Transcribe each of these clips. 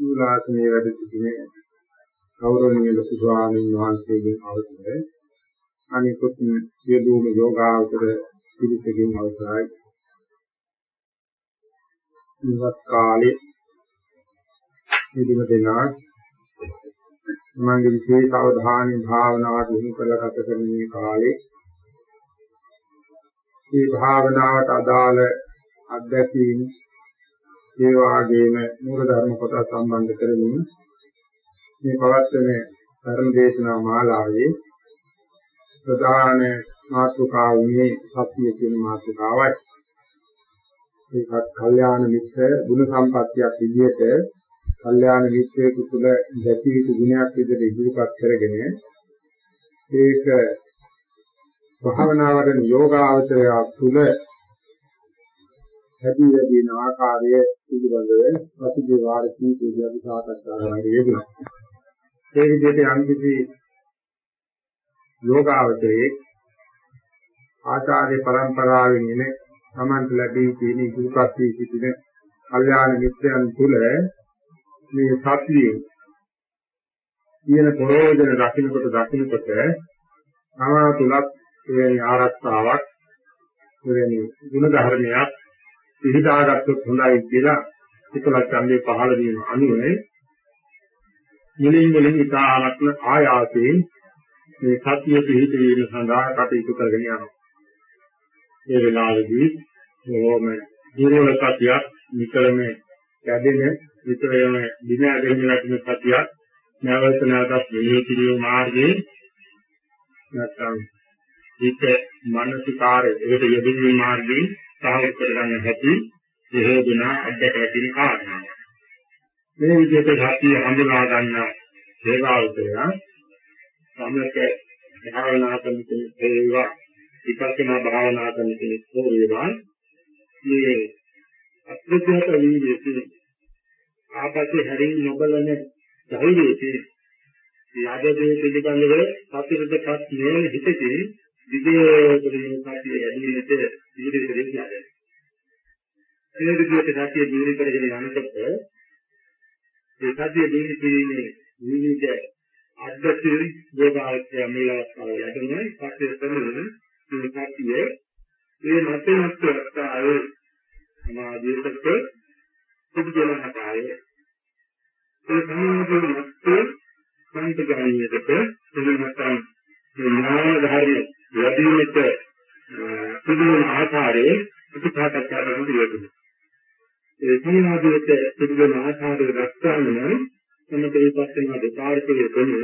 සූලාසනේ වැඩ සිටිනේ. ගෞරවනීය ලොකු ස්වාමීන් වහන්සේගෙන් අවසරයි. අනිකුත් සියලුම යෝගාවතර පිළිපෙකින් අවසරයි. ඉවත් කාලේ නිදිම දෙනා. මගේ විශේෂ අවධානය භාවනාවට යොමු කරලා ගත කරන මේ කාලේ මේ භාවනාවට අදාළ අධ්‍යක්ීම් ඒ වාගේම මූල ධර්ම කොටස් සම්බන්ධ කරමින් මේ පවත්වන ධර්ම දේශනා මාලාවේ ප්‍රධාන මාතෘකාව මේ සත්‍ය කියන මාතෘකාවයි. ඒකත් කල්යාණ මිත්‍ර ගුණ සම්පත්තියක් විදිහට කල්යාණ මිත්‍රයෙකු තුළ දැකිය යුතු ගුණයක් විදිහට ඉදිරිපත් කරගෙන ඒක භාවනා වඩන යෝගාවචරය තුළ ඇති වෙන ආකාරය පිළිබඳව අතිජේ වාර කීපයක් සාකච්ඡා කරන්න යෙදුණා. ඒ විදිහට යම් කිසි යෝගාවචරයේ ආචාර්ය પરම්පරාවෙන් එන සමන්ත ලැබී තියෙන ඉදිරිපත් වී සිටින කල්යාණ මිත්‍රයන් තුළ මේ සත්‍යයේ කියන ප්‍රයෝජන දකින්නකොට දකින්නකොට තමා තුලත් එවැනි ආරක්ෂාවක් එවැනි ගුණ ධර්මයක් පිළිදාගත්තොත් හොඳයි කියලා එකලක් ඡන්දේ පහළ වීම අනුව මුලින් මුලින් ඉතාමත්ම ආයාසයෙන් මේ සත්‍ය පිළිහිදීම සඳහා කටයුතු කරගෙන යනවා. ඒ වෙලාවේදී ඕම දුර්වල සත්‍යයක් නිතරම කැදෙන විතරම දින ඇදෙන්න ලැබෙන සතියක් නැවත නැවතත් මෙහෙය කිරීම මාර්ගයේ නැත්නම් හිත මානසිකාරය ඒකට යෙදීමේ මාර්ගයේ සාහිත්‍ය කරගන්න හැටි හේතුනා අධ්‍යක් ඇතින කාරණා. මේ විදිහට සතිය හඳුනා ගන්න දේවාවතය සමක භාවනා කරන කෙනෙක් වේවා විපස්සනා භාවනා කරන කෙනෙක් වේවා මේ අත්‍යවශ්‍ය වීර්යයේ ආපස්සේ හැරින් නොබලන ධෛර්යයේ යාදේ පිළිබඳව සතුටටපත් නොවන හිතකින් විදේකරණය සතිය ඇදීමට ඉදිරියට දෙන්නාද. ඒ විදිහට සතිය දිනු කරගෙන යනකොට ඒ සතිය දිනු කිරීමේ විවිධ අද්දතින් යෝගාවචය මේලවස්තාව යදෙන සතිය තමයි ဖြစ်ဖြစ်ဘယ်လို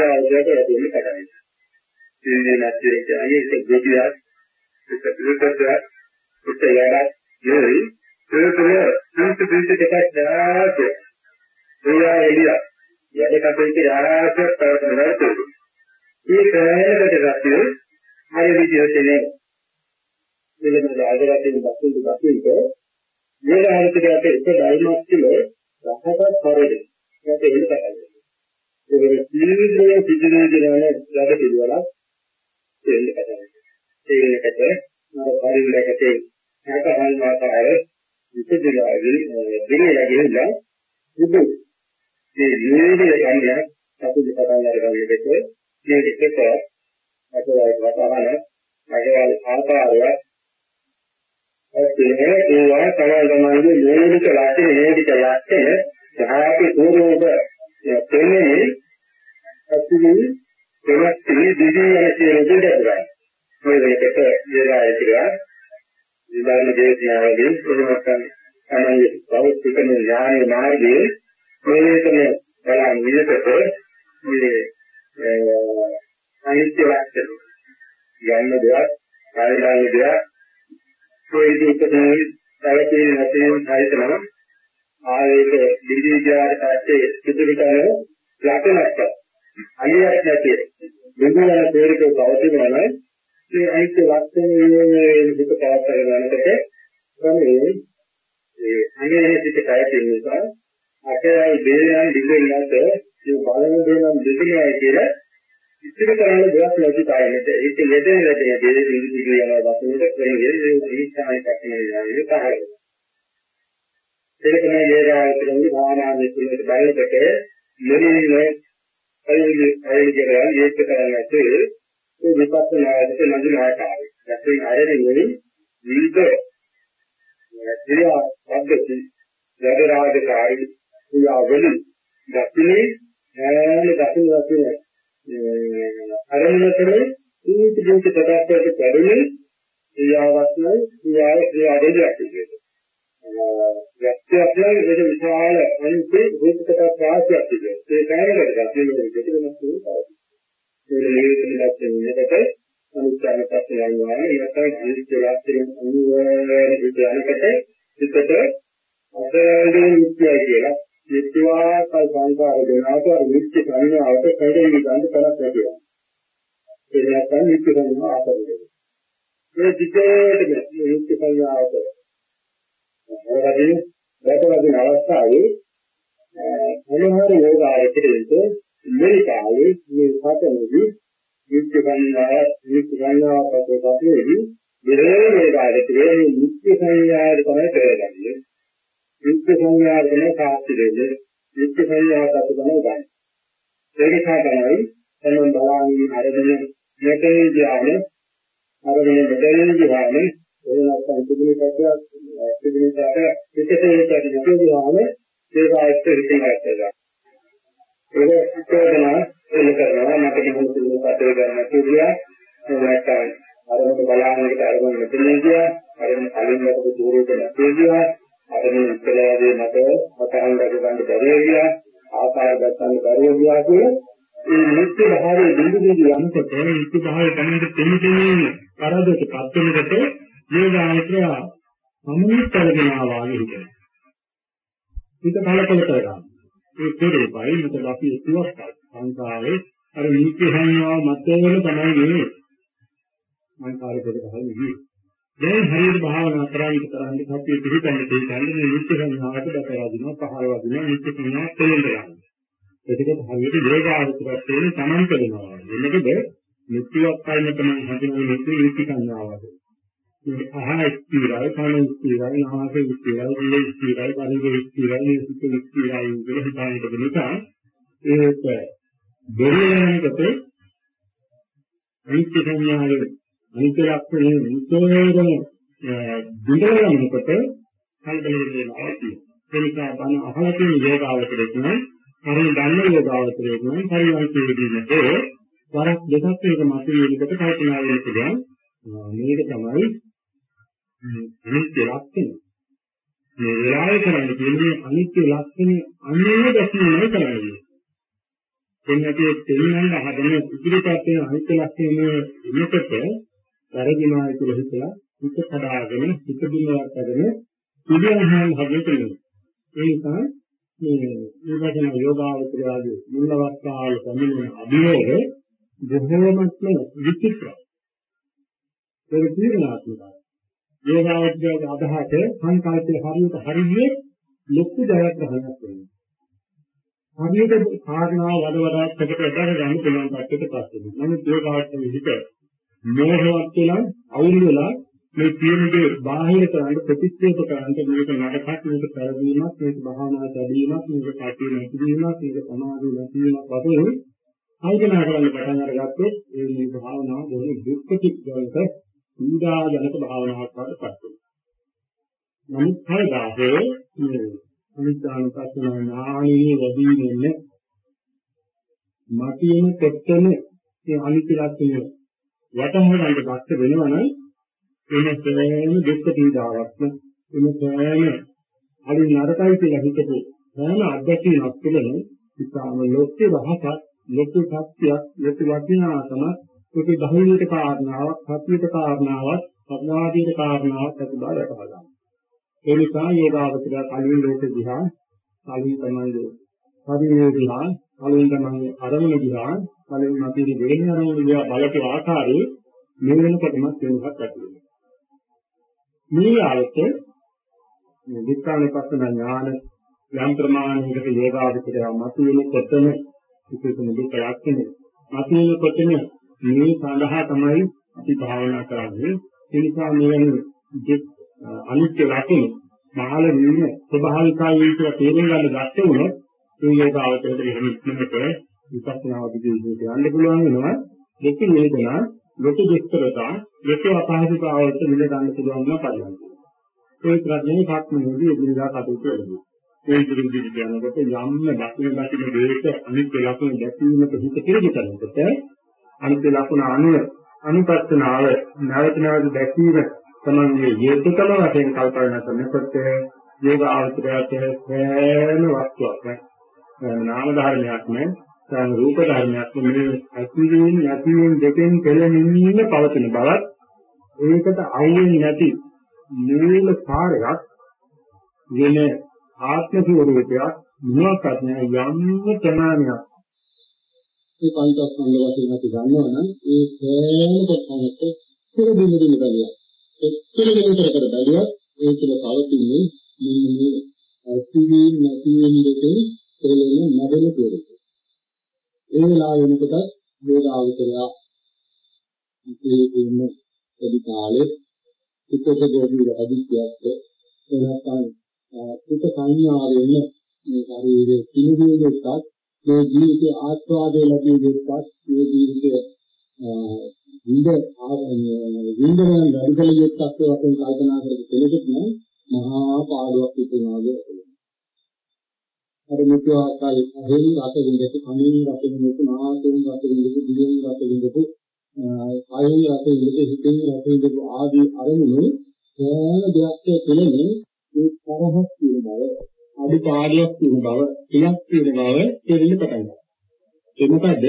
මේ වෙනකොට වේලාවකට ඇතුළේ කරන්නේ. ඒ නැති කියන්නේ ඒක දෙවියක් ඒක පිළිකරයක් ඒක යඩක් නෙවෙයි ඒක තුළ සිත් දෙකක් දාලා ඒවා එළියක් යඩ කටේට ආරාසයක් පවත්වනවා තියෙනවා. මේ ප්‍රයෝජනකට ගත්තේ හරි විදිහට නේ. මෙලෙස ආදරයෙන් දක්වන දක්විට මේ හරියට අපේ එක ධර්මයක් තුළ රහකට පරිදි ඒක එළියට ඒක ජීවිතයේ සිදුවෙන දේවල් වැඩ පිළිවෙලක් දෙන්න කතාවක්. ඒකට මම පරිවිලකටේ හතහන් වාතාවරය විසදලා දෙන්නේ ගිහිල්ලා බුදු මේ නිවේදනය කියන්නේ සතුටු පටන් අරගන්න දෙක මේ දෙක අතවල් වතහන අගවල් ආකාරය ඒ ඒවා තමයි තමයි මූලික ලක්ෂණ නේදික ලක්ෂණ සහායක ස්වරූප දෙන්නේ අතිවි වෙනස් තී දිවි යන කියන දෙයක්. මේ දෙකට ඉරාය කියලා. විදාන දේශනාවලින් කොහොමද තමයි භෞතික ඥාන මාර්ගයේ මේකම බලන් විදිහට මේ අනිත්‍ය ලක්ෂණ යන්න දෙයක් කායයන් දෙයක් ප්‍රේදිතේ තවතින නැතිව සායතන ආවේක දිවිජාට පස්සේ සිදුරු කරන ලක්ෂණක් අනියක් නැති මෙන්න තේරික පවතිනවා නම් මේ අනිත්‍ය ලක්ෂණයේ විදිහට පවත්වා ගන්නකොට තමයි ඒ අනිත්‍ය කය නිසා අකරයි බේරයන් දිගින් නැත. මේ බලන දේනම් දෙකමයි කියලා ඉතිරි කරන්න දෙයක් නැති කායනෙට ඒක යෙදෙන වැඩේ දෙවි දිගින් යනවා දකින්නට වෙන්නේ ඒ ඉස්සමයි කටිනේ ඒක තමයි ඒක තමයි වේදාව කියන්නේ භාවනාවේ කියන බලකට මෙලිනේ අයිලි අයිලි කරලා ඒක කරන්නට ඒ විපස්සනාවට නඳුන ආකාරය. දැන් අරගෙන විවිධ ක්‍රියා පද්ධති වැඩ රාජකාරී ක්‍රියාවලින් දකින්නේ හැම දකින්න වශයෙන් අරමුණතේ සීත දුක ප්‍රකාශයට පැමිණෙන ක්‍රියාවස්න ක්‍රියාවේ ක්‍රියාවලියක් තිබෙනවා. යක්ෂයන් ඒක විශාල අන්ති රූපකට ප්‍රාසයක් තිබෙනවා. ඒ කාරණයට ගන්න දෙයක් වෙනස් වෙනවා. ඒ නිවිතන ලක්ෂණයකට අනුචාර පස්සේ යනවා. ඒකට ජීවිත ලක්ෂණ අනුවර විද්‍යාලකට පිටට අසරණ නිත්‍යයි කියලා නිත්‍යවා සංකාර දෙනාට අර නිත්‍ය සංඥාවට කඩේ ගන්න තරක් නැතිවා. ඒ නැත්නම් නිත්‍ය සංඥාව ආපරිදේ. මේ දිගටම නිත්‍ය සංඥාවට හරවදින දැකවදින අවස්ථාවේ මොනහරි යෝග ආයතනයක මෙලිකාවේ මේ සතනෙදි නිත්‍ය සංඥාව නිත්‍ය සංඥාව පදවතේදී විරේ වේදාවේ නිත්‍ය සංඥාවට තමයි කරගන්නේ. නිත්‍ය සංඥාවන සාක්ෂි දෙන්නේ නිත්‍ය සංඥාවට තමයි ගන්න. ඒක නිසා තමයි එනම් බලන්නේ හරියට මෙතේ ධ්‍යාන හරියට මෙතේ ධ්‍යාන ඒ නැත්නම් තිබුණේ කතාවක් තිබුණේ කාට පිටතේ කියන ධ්‍යාන ඒක ආයත හිතින් ගන්නවා. ඒක චෝදනා එල කරනවා මට දිනුන තුන කටේ ගන්න කියලා නැත්නම් අරමුණ බලන්නකට අරමුණ මෙතන ගියා අරමුණ කලින් ලැබපු දුරේට නැතේ ගියා අර මේ ඉස්සරහදී මට මතහන් ගන්න බැරි ගියා ආකාර ගන්න බැරි ගියා කියලා ඒ නිත්‍ය භාවයේ බිඳු බිඳු යනකොට නිත්‍ය භාවයේ තමයි තෙමිතෙමින් පරදයට පත් වෙනකොට යෝගාචරය සමුත්තරගෙනවා වාගේ හිතෙනවා. හිත බලපල කරගන්න. ඒ කෙරෙපයි මොකද අපි ඉතුවස්කයි. සංසාරේ අර නිත්‍ය සංඥාව මතේවල තමයි නෙමෙයි. සංසාරේ දෙක තමයි දැන් හරියට භාවනා කරන්නේ කරන්නේ සතිය පිළිපැන්න දෙන්නේ මේ නිත්‍ය සංඥාවට දතරා දිනවා පහළ වදිනවා නිත්‍ය සංඥාව තේරෙන්න ගන්නවා. ඒකත් හරියට යෝගාවචරයක් තියෙන සමන්ත වෙනවා. එන්නකද නිත්‍යවත් කයින් තමයි හඳුනන නිත්‍ය නිත්‍ය සංඥාවද. මේ අහන ස්ථිරයි, කන ස්ථිරයි, නාසය ස්ථිරයි, දිව ස්ථිරයි, ශරීරය ස්ථිරයි, මේ සිත ස්ථිරයි කියලා හිතාගෙන නිසා ඒක දෙවියන්කට නිත්‍ය සංඥාවේ අනිත්‍ය ලක්ෂණය නිතරම දුරලනකොට කල්පනා වෙනවා. ඒ නිසා බණ අහලා තියෙන යෝගාවචරයක් නම් හරිය දන්න යෝගාවචරයක් නම් පරිවර්තනයේදීනට වරක් දෙකක් එක මතුවෙනකොට කල්පනා වෙන්න පුළුවන්. මේක තමයි අනිත්‍ය ලක්ෂණය. මේ වෙලාවේ කරන්නේ කියන්නේ අනිත්‍ය ලක්ෂණය අන්නේ දැකීමයි කරන්නේ. එන්නතේ තේිනන්න හදන ඉදිරියට වෙන අනිත්‍ය ලක්ෂණය එන්නකොට වැරදිනවා කියලා හිතලා හිත කඩාගෙන හිත බින්නවත් කරගෙන ඉදිරියහන් හදන්න ඒ නිසා මේ නිවැරදින යෝගාවචරයාගේ මුල් අවස්ථාවල පමිනෙන අභිවේග බොහෝමත්ම විචිත්‍රයි. ඒක තීරණාත්මකයි. යෝගාවචරයාගේ අදහස සංකල්පයේ හරියට හරියේ ලොකු ජයග්‍රහණයක් වෙනවා. හරියට කාරණා වඩ වඩා ප්‍රකට වැඩ ගන්න පුළුවන් පැත්තට පස්සේ. නමුත් යෝගාවචරයේ හිත මෝහවත් වෙලා අවුල් වෙලා මේ තියෙනගේ බාහිර කරන්න ප්‍රතික්ෂේප කරන්න මේක නඩකක් මේක පෙරදීමක් මේක භාවනා ලැබීමක් මේක කටි නැතිවීමක් මේක සමාධිය නැතිවීමක් වගේ කල්පනා කරන්න පටන් අරගත්තොත් ඒ මේ භාවනාව බොහොම දුක්ඛ චිත්තවලට පීඩාජනක භාවනාවක් වඩපත් වෙනවා. නමුත් කවදාහෝ මේ අනිත්‍යනුපස්සන ඥානීය වැඩි වෙන්නේ මතියෙම පෙත්තන ඒ අනිත්‍ය ලක්ෂණය වටහාගන්න බක්ත වෙනවනම් එන සෑම දුක් පීඩාවක්ම එන සෑම අලි නරකයි කියලා හිතපු සෑම අධ්‍යක්ෂණයක් තුළම ඉතාම ලොක්ක වහසක් ලොකු සත්‍යයක් ලොකු වටිනාකම ලොකු බහුලීක කාරණාවක් සත්‍යක කාරණාවක් සත්‍යාදීක කාරණාවක් ඇති බව දැකගන්න. ඒ නිසා යෝගාවචර කලින් ලෝක දිහා කලින් තමයි පරිවේද දිහා කලින් තමයි අරමුණ දිහා කලින් අපි දෙන්නේ අරමුණ දිහා බලපු ආකාරයේ මේ වෙනකොටම වෙනසක් ඇති වෙනවා. මේ ආයත මේ විස්තරණපස්සන ඥාන යම් ප්‍රමාණයකට යෝගාවචරය මතුවෙනකොටම ඉතින් දුක ලක්ෂණය මතුවෙනකොටම මේ සඳහා තමයි අපි භාවනා කරන්නේ ඒ නිසා මේ අනිත්‍ය ලක්ෂණ මහල වීම ස්වභාවිකයි කියලා තේරුම් ගන්න ගත්තේ උනොත් ඒ යෝගාවචරයට එහෙම ඉක්මනට විපස්සනා විදිහට යන්න පුළුවන් වෙනවා දෙක වේදනා ලොකු දුක්තරතා ලොකු අපහසුතාවලට මිල ගන්න පුළුවන් වෙන පරිවර්තනය. ඒ ප්‍රඥේ පාත්මයේදී එදිනදා කටයුතු වෙනවා. ඒ ඉදිරියට යනකොට යම්ම දකින දකින දේක අනිත් ලක්ෂණ දැකීමට හිත කෙරෙහි කරනකොට අනිත් ලක්ෂණ අනුව අනුපස්සනාව නැවත නැවත දැකීම තමයි හේතුකම වශයෙන් කල්පනා කරනකොට යෝග ආවතරයට සෑම වස්තුවක්. නාම ධර්මයක් නේ සාම රූප ධර්මයක් මේ ඇතිවීම නැතිවීම දෙකෙන් පෙළෙමින් පවතින බවත් ඒකට අයියෙන් නැති මූල කාර්යයක් වෙන ආත්ම ස්වરૂපයක් මොනවාක්වත් නෑ යම් ප්‍රමාණයක් ඒ පංචස්කන්ධ වශයෙන් අපි ගන්නවා නම් ඒ සෑම දෙයක්ම පෙරදින දින බැලිය. එක්තරගෙන කර කර බැලිය ඒ තුළ පවතින්නේ මේ ඇතිවීම නැතිවීම දෙකේ පෙළෙන නැදෙන ස්වરૂපය. ඒ වෙලාව වෙනකොට වේදාවතරය ඉතේ ඉන්න වැඩි කාලෙ පිටක ගෝධි වැඩිච්චයත් එනකන් පිට සංඥාවෙන්න මේ ශරීරයේ පිළිවිලෙකත් මේ ජීවිතයේ ආස්වාදයේ ලැබෙන්නේකත් මේ ජීවිතයේ විඳ විඳන වැඩිකල යුක්තක් වශයෙන් කල්පනා කරපු කෙනෙකුට මහා පාඩුවක් තිබෙනවා අර මුතු ආකාරයේ හේන් රට විඳපු කණින් රට විඳපු නාසයෙන් රට විඳපු දිවෙන් රට විඳපු ආයෙ රට විඳපු හිතෙන් රට විඳපු ආදී අරමුණු සෑම දෙයක් තුළම මේ තරහක් තියෙන බව. අඩුපාඩුවක් තියෙන බව ඉලක් තියෙන බව තේරෙන්න පටන් ගන්නවා ඒ මොකද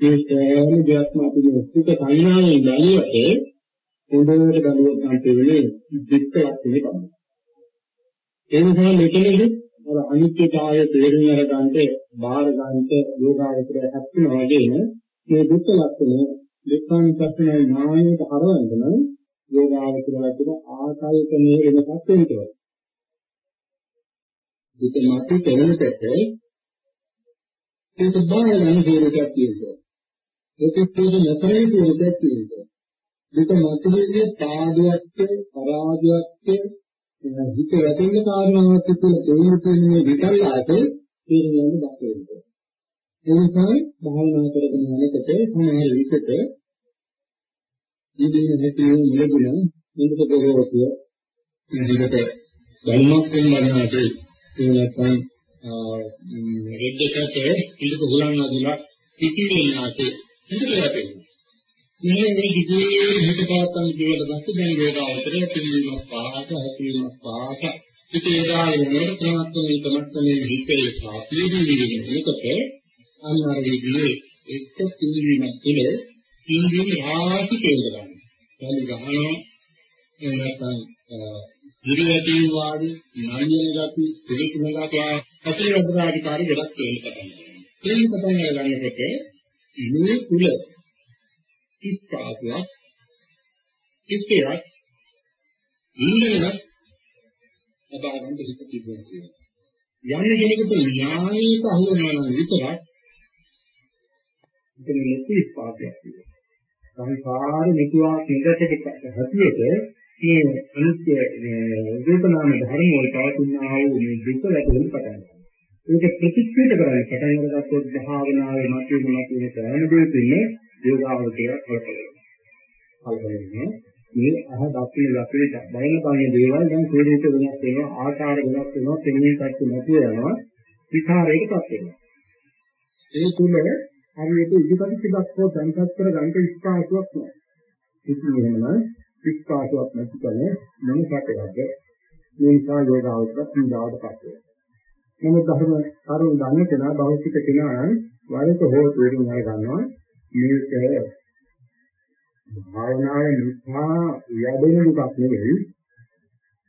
මේ සෑම දෙයක්ම අපි මේ සුඛ සංඥාවෙන් බැලුවට හොඳට බලුවොත් නම් තේරෙන්නේ දුක්ඛ ලක්ෂණය තමයි. ඒ නිසා මෙතනදී අර අනිත්‍යතාවය තේරුම් අරගන්න බාහිර ගන්නට යෝගාවචරය හැප්පෙනවා වගේම මේ දුක්ඛ ලක්ෂණය දුක්ඛානුපස්සනාවේ ඥානයට හරවන්න නම් යෝගාවචරයට තිබෙන ආකායකමේ වෙනසක් වෙනවා. දුක මත තැනෙකට ඒක බාහිර අනුභවයක් තියෙනවා. ඒක තේරුම් නැතරේ තියෙනවා තියෙනවා. දුක මතයේ පාදයක්ද පරාජයක්ද හිත වැටෙන කාරණාවක් කියලා දෙන්න තියෙන විකල්ලාට තේරුම් ගන්න බැහැ. ඒ නිසා භාවනා කරගෙන යනකොට සමහර විටක ඉදිරිය හැටියෙන් නිලගුණ මුදුක පොරවතිය ඉදිරියට ධර්මයක් වෙනවාද ඒ නැත්නම් රෙද්දකට ඉලක හුලන්න අදලා පිටින්නාට ඉදිරියට වැටෙනවා. මේ මේ දිගේ හිත පාත්තන් කියලා දැක්ක දැන් යෝගාවතර පිළිවීමක් පාට හැපීමක් පාට ඉතින් ඒදාගෙන නේද ප්‍රමාත්මයේ තමත්තනේ හිතේ සාපීදී විදිහට අනිවාර්ය විදිහේ එක්ක පිළිවීමක් තුළ පිළිවීම රාශි තේරුම් ගන්න. දැන් ගහනවා නැත්නම් ඉරියටින් වාඩි නායන ගති පිළිකුණ ගති අතේ අදරාධිකාරී ගොඩක් තේරුම් ගන්නවා. ඒ පටන් ගන්නකොට මේ තුල ඉස්පාදයක් ඉස්පයක් ඉන්දනක් අබාරන්ත හිත තිබෙනවා. යන්නේ කෙනෙකුට න්‍යායයට අහු වෙනවා නම් විතරක් ඉතින් ලොකු ඉස්පාදයක් තියෙනවා. සංසාර නිකුවා නිරතක හැටියට මේ අනිත්‍ය රූපනාම ධර්ම වල පවතිනා වූ මේ දුක ලැබෙන්න පටන් ගන්නවා. ඒක ප්‍රතික්ෂේප කරන්නේ පටන් අරගත්තොත් භාවනාවේ මතුවෙන මතුවෙන සෑම දෙයකින්ම යෝගාවචරය කල්පනා කල්පනා මේ අහ දක්ෂින ලක්ෂණ බයන බාහිර දේවල් දැන් ස්වරූප වෙනස් වෙනවා ආකාර වෙනස් වෙනවා තෙන්නේ කච්ච නැතුව යනවා විකාරයකටපත් වෙනවා ඒ තුල හරියට ඉදිපත් ටිකක් හෝ සංකප්ප කර ගන්න ඉස්පාසුවක් නැහැ ඉතින් එහෙමනම් ඉස්පාසුවක් නැති කෙනේ මොන සැකයක්ද මේ නිසා යෝගාවචර පීඩාවටපත් වෙනවා. නමුත් ධර්ම කරුණ දන්නේ කෙනා භෞතික කෙනා නම් වයස හෝ තේරුම් ගන්නවා මේක භාවනාව නිසා යැදෙන දුකක් නෙවෙයි.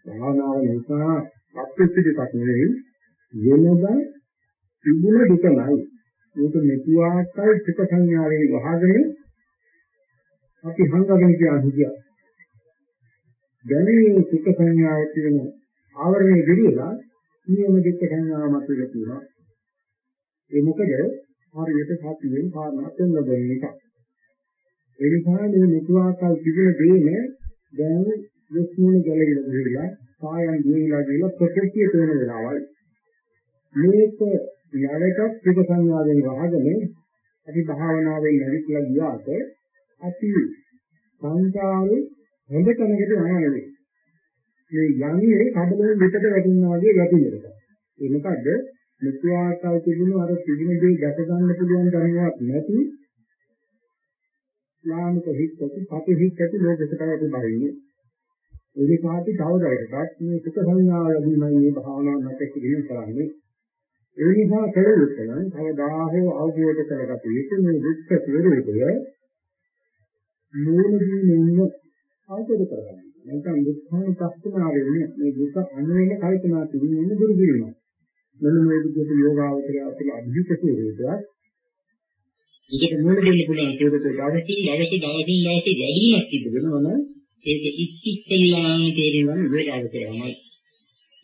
භාවනාව නිසා අත්‍යච්චිතක් නෙවෙයි. වෙනදා තිබුණ දුකමයි. මේක මෙතුආකයි සුඛ සංඥාවෙන් වහගෙන අපි හංගගෙන කියන හිතිය දැනේ සුඛ සංඥාව කියන ආවරණය දෙවිලා නියම දෙක සංඥාව මත වෙලා ඒ මොකද හරියට සතියෙන් කාරණා පෙන්වන එක. ඒ නිසා මේ නිතුආකල් තිබුණ දේනේ දැන් විශ්මුණ ගැලවිලා ගිහිලා කායන් ගිහිලා ගිහිලා ප්‍රකෘතිය තේන වෙලාවල්. මේක යාලකට සුඛ සංඥාවෙන් වහගෙන අපි භාවනාවෙන් නැගිටලා ගියාට අපි සංකාරේ හොඳ කෙනෙකුට යන්නේ මේ යන්නේ කඩලෙන් විතර වැටෙනවා වගේ වැටෙනවා. ඒ මොකද මුතු ආකාර තිබුණු අර තිබුණ දේ දැක ගන්න පුළුවන් ධර්මයක් නැති ලාමික හිත් ඇති පටි හිත් ඇති ලෝකයකට අපි බරින්නේ ඒ විකාටි තවදයකටත් මේ සුඛ සංඥාව ලැබීමයි මේ භාවනාව නැති කිරීම කරන්නේ. ඒ නිසා කෙරෙන්නේ නම් කවදා හෝ අවබෝධ කරගත යුතු මේ දුක්ඛ ස්වરૂපය මූලදීනින්ම අවබෝධ කරගන්න. නැත්නම් දුක්ඛාන පස්තනාවේ මේ දුක අනුවෙන කල්පනා කිරීමෙන් දුරු කිරීමයි. මෙන්න මේ විදිහට යෝගාවචරය තුළ අභිහිත ස්වરૂපයක් ඒකට මුල දෙන්න පුළුවන් ඒකට දවසින් දවස දවසින් දවස වැඩිමක් සිද්ධ වෙනවනම් ඒක ඉක්කිච්චලාම තේරෙනවා යෝගාවචරයමයි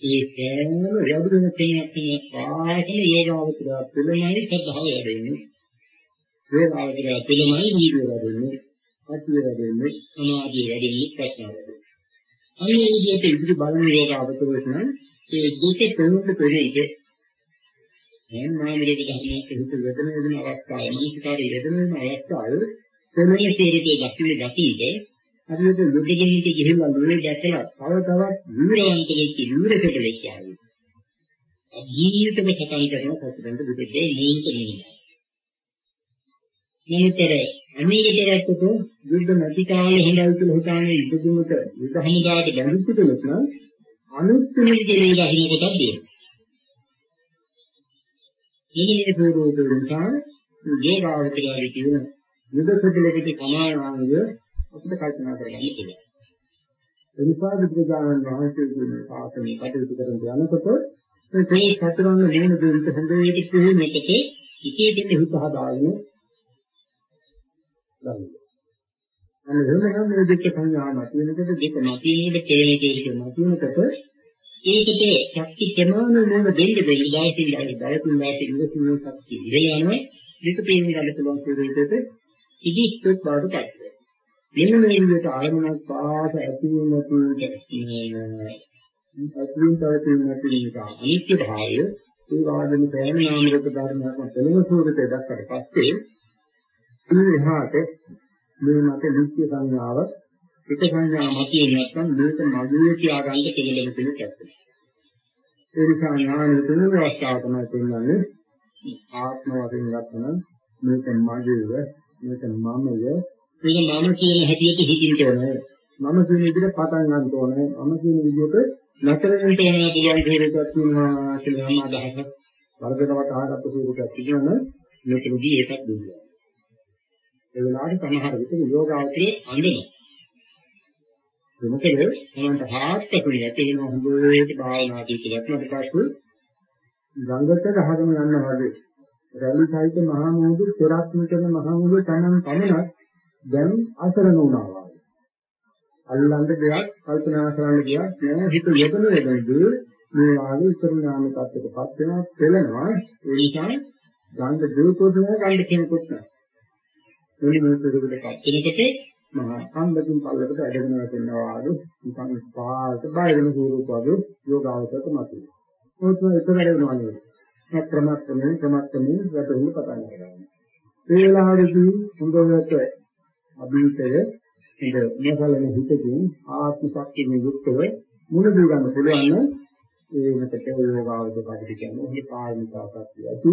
ඒ සෑම යොදුන කෙනෙක් කෙනෙක් පාටම යෝගාවචරය තුළමයි සද්ධාව වැඩෙන්නේ. යෝගාවචරය තුළමයි නීතිය වැඩෙන්නේ. අතිය වැඩෙන්නේ සමාධිය වැඩෙන්නේ ප්‍රඥාව වැඩෙන්නේ අන්නේ විදිහට ඉදිරි බලන යෝගාවචරය නම් ඒ දෙක තුනක පෙරේක දැන් මාමිරේක ධර්මයක් හිත වෙදෙන වෙන අවස්ථාව මනසිකාරය වෙදෙන වෙන අවස්ථාව කොළේ තේරිතේ දකින්නේ දකින්ද හරියට යුද්ධගෙන්නට ගිහිල්ලා ලෝලේ දැකලා තව තවත් වීරවන්තයෙක් වීරකෙක් වෙච්චාවි. ජීවිතම සකල් කරන පසුබිම් දුකේ මේක නෙමෙයි. මේතර අමීරකරකට යුද්ධ නැති කාලේ හොඳයි කියලා හිතානේ ඉදුමුක යුද්ධ හමුදාවට බැඳිච්ච කෙනෙක් නම් අනුත් තුනේ කියලා දහින කොටක් දෙනවා. මෙන්න මේ ස්වරූපේ නිසා යෝගාවචරයේ කියන නිදසකලෙකට සමානාංගය අපිට කල්පනා කරගන්න පුළුවන්. ඒ නිසා බුදුදානන් වහන්සේ කියන සාසනය කටයුතු කරන යනකොට මේ තේ සතරංග නෙමෙයි දෙවිත හොඳට පිළිමෙකට ඉතේකින් හිත හදාගෙන ගන්නවා. අන්න එහෙමනම් මේ දෙක සංඥා නැතිනකොට දෙක නැතිනකොට කෙරෙන කෙරෙන නැතිනකොට ඒකට ශක්ති ප්‍රමාණය මොන දෙන්න දෙන්න දායකින් ගන්න දායකින් දායකින් ඉඳලා ශක්තිය ඉගෙන යනවා දෙක තේරුම් ගන්න පුළුවන් ස්වරූපයකට ඉදිස්ත්‍ත් බවට පත් වෙනවා මෙන්න මේ විදිහට ආයමනක් පාස ඇති නැති ඇතින් තවතින් නැති එක අනිත්‍ය භාවය ඒ වාදන ප්‍රේම නාම රූප ධර්මයන් දෙලම ස්වරූපයට දැක්කට පස්සේ මේ එහාට මේ මත නිත්‍ය සංඥාව එක සංඥා මතිය නැත්නම් මේක මගේ කියා ගන්න කෙලෙලෙන කෙනෙක් ඇත්තේ. ඒ නිසා ඥාන තුන අවස්ථාව තමයි පෙන්වන්නේ ආත්ම වශයෙන් ගන්න මේක මගේව මේක මමය මේක මම කියන හැටියට හිතින්ට ඕනේ. මම කියන විදිහට පටන් ගන්න ඕනේ. මම කියන විදිහට නැතර වෙන්න ඕනේ කියලා හේතුවක් තියෙනවා කියලා නම් අදහසක් වර්ධනවත් ආගත ස්වරූපයක් තිබුණා නම් මේකෙදී ඒකක් දුන්නා. ඒ වෙලාවට සමහර විට යෝගාවචරයේ අඳිනවා. මොකද තමන්ට හාත්පසින් ඇතිවෙන හොඳට භාවනාදී කියලා ඊට පස්සේ ගංගට ගහගෙන යනවා වගේ රැලි සහිත මහා මුහුදු පෙරක් මෙතන මහා මුහුදු තමන් පමණක් දැන් අසරණ වුණා වගේ. අල්ලන්න දෙයක් කල්පනා කරන්න ගියක් නෑ හිත යෙදෙන වෙලෙදී මේ ආගේ ඉතර ඥාන tattකපත් වෙනවා පෙළෙනවා ඒ නිසා ගංග දීපෝදන ගන්න කෙනෙකුත් නෑ. එනි මේ පෙරකට පත් මහා කන්දකින් පල්ලකට ඇදගෙන වැටෙනවා ආදු නිකන් පාට බය වෙන ස්වරූප වගේ යෝගාවචරක මතුවේ. ඒත් ඒක වැඩෙනවා නෙවෙයි. ක්‍රමක්‍රමයෙන් ක්‍රමක්‍රමයෙන් වැටෙන්න පටන් ගන්නවා. ඒ වෙලාවේදී හොඳට අභීතය ඉඳ මෙසලන හිතකින් ආත්ම ශක්තියෙන් යුක්තව මුණ දී ගන්න පුළුවන් නම් ඒ මෙතට යෝගාවචර පරිදි කියන්නේ ඔහි පාරමිතා සත්‍ය ඇති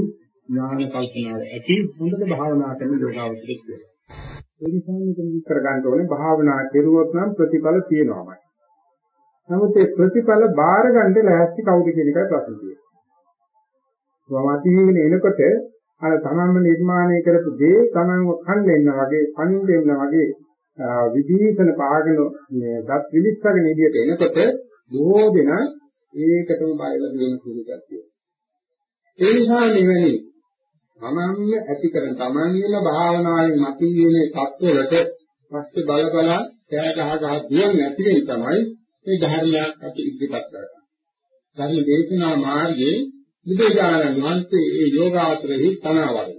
ඥාන කල්පනාව ඇති හොඳට භාවනා කරන යෝගාවචරයක් කියලා. ඒ නිසා මේක විස්තර ගන්න ඕනේ භාවනා කෙරුවොත් නම් ප්‍රතිඵල තියෙනවාමයි. නමුත් ඒ ප්‍රතිඵල බාර ගන්න ලෑස්ති කවුද කියන එකයි ප්‍රශ්නේ තියෙන්නේ. වමති වීගෙන එනකොට අර තමන්ම නිර්මාණය කරපු දේ තමන්ව කන්දෙන්න වගේ පණින්න වගේ විදීසන පාගෙන මේ දත් විලිස්සගෙන එළියට එනකොට බොහෝ දෙනා ඒකටම බයලා දින කුරුකක් තියෙනවා. ඒ නිසා මෙවැනි තමන්ම ඇති කරන තමන්ගේම භාවනාවේ මතුවීමේ තත්ත්වවලට පස්සේ බල බල කෑ ගහ ගහ දුවන්නේ නැති වෙයි තමයි මේ ධර්මයක් අපි ඉදිරිපත් කරන්නේ. ධර්ම දේශනා මාර්ගයේ බුදුජානක වහන්සේ ඒ යෝගාචරෙහි තනවාගෙන.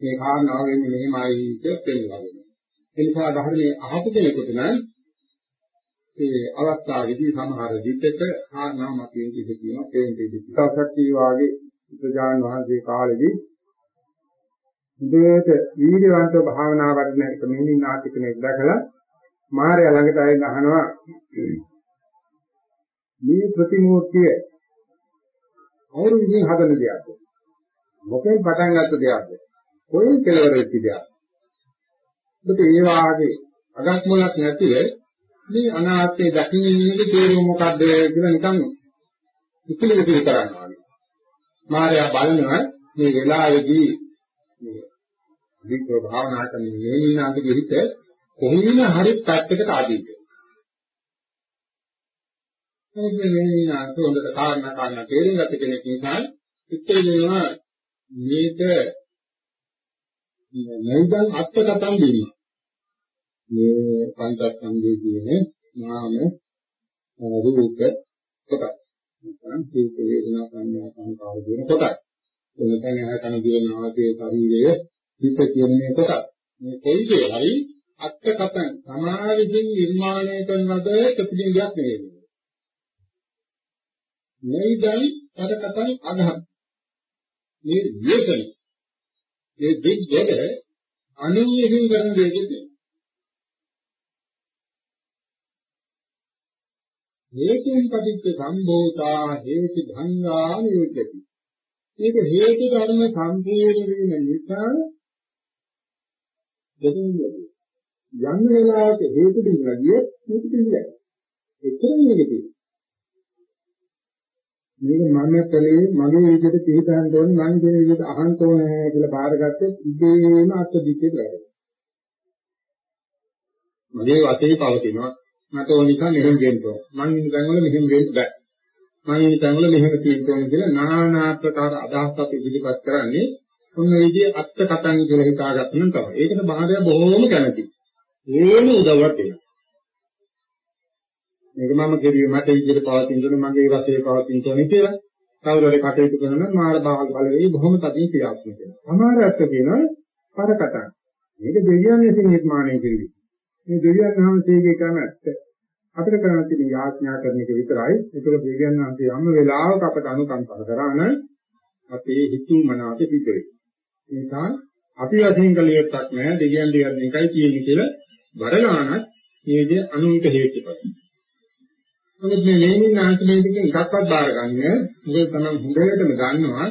මේ කාරණාව වෙන්නේ මෙහෙමයි කියලා ඒ නිසා ධර්මයේ අහපු කෙනෙකුට නම් ඒ අවස්ථාවේදී සමහර විටක ආනාම මතයෙන් ඉඳ කියනවා තේන්නේ ඉඳ කියනවා. සත්‍ය වාගේ බුදුජාන වහන්සේ කාලෙදී ඉදේට වීර්යවන්තව භාවනා වඩන එක මෙන්න නාටි කෙනෙක් දැකලා මාර්යා ළඟට ආයෙත් අහනවා මේ ප්‍රතිමූර්තිය අවුරු විදිහින් හදන දෙයක්ද? මොකෙන් පටන් ගත්ත දෙයක්ද? කොහෙන් කෙලවර වෙච්ච දෙයක්ද ඔබට ඒ වාගේ අගක් මොලක් නැතිව මේ අනාත්මය දකින්නේ තේරුම මොකද්ද කියලා නිකන් ඉතිලි ඉතිලි කරනවා මාර්යා බලනවා මේ වෙලාවේදී මේ වික්‍රම භාවනා කරන මේනාගේ හිත කොහොමින හරි පැත්තකට ආදීද. මේ මේනා හොඳට කාරණා කාරණා තේරුම් ගත කෙනෙක් නිසා ඉතින් මේවා මේක නයිදන් අත්කතන් දෙන්නේ. මේ පංචස්කන්ධයේ කියන්නේ නාම රූප කොටස්. නැත්නම් තීක වේදනා සංඥා සංකාර කියන කොටස්. එතන යහ කන දිව නාසයේ ශරීරය හිත කියන මේ කොටස්. මේ කොයි දේ හරි අත්කතන් සමාවිදින් නිර්මාණය කරන ලද ප්‍රතිබිම්බයක් නෙවෙයි. නයිදන් පදකතන් අදහස්. මේ වේදන මේ දෙක් දෙක අනුන්ගෙන් කරන දෙයක්ද හේතුන් පදිච්ච සම්භෝතා හේතු භංගා නිරුද්ධති. මේක හේතු ධර්ම සම්පූර්ණ වෙන නිසා දෙන්නේ. යම් වෙලාවක හේතු දෙන්නා ගියොත් මේක දෙන්නේ. එතරම් නෙවෙයි. මේක මම කලේ මගේ විදිහට පිළිතහන්න ඕනේ මම කියන විදිහට අහන්න ඕනේ කියලා බාරගත්තොත් ඉබේම අත්දිටේ ලැබෙනවා. මගේ වශයෙන් පවතිනවා. මට ඕන නිසා මෙහෙම දෙන්න ඕන. මං ඉන්න තැන් වල මෙහෙම දෙන්න බෑ. මං ඉන්න තැන් වල මෙහෙම තියෙන්න ඕන කියලා নানা ආකාර අදහස් අපි ඉදිරිපත් කරන්නේ ඔන්න ඒ විදිහේ අත්ත කතන් කියලා හිතාගන්න තමයි. ඒකට බාහිර බොහෝම කැමති. ඕන උදව්වක් දෙනවා. මේක මම කිරිය මට ඉදිරියට පවතින දුන්න මගේ වශයෙන් පවතින තෝනේ කියලා. කවුරු හරි කටයුතු කරනවා මාර භාග බලවේගය බොහොම තදින් ක්‍රියාත්මක වෙනවා. සමහරත් කියනවා පරකටන්. මේක දෙවියන් විසින් නිර්මාණය කෙරුවේ. මේ දෙවියන් වහන්සේගේ කැමැත්ත අපිට කරන්න තියෙන යාඥා කරන එක විතරයි. ඒක දෙවියන් වහන්සේ යම් වෙලාවක අපට අනුකම්පා කරාන අපේ හිතුව මනාවට පිට වෙයි. ඒ නිසා අපි වශයෙන් කළ යුත්තක් නැහැ දෙවියන් දෙවියන් එකයි කියන්නේ කියලා බරගානක් මේ විදිහ අනුන්ට හේතුපත්. මොකද මේ ලේනින් ආන්තමේ දෙක එකක්වත් බාරගන්නේ මොකද තමයි හොඳටම දන්නවා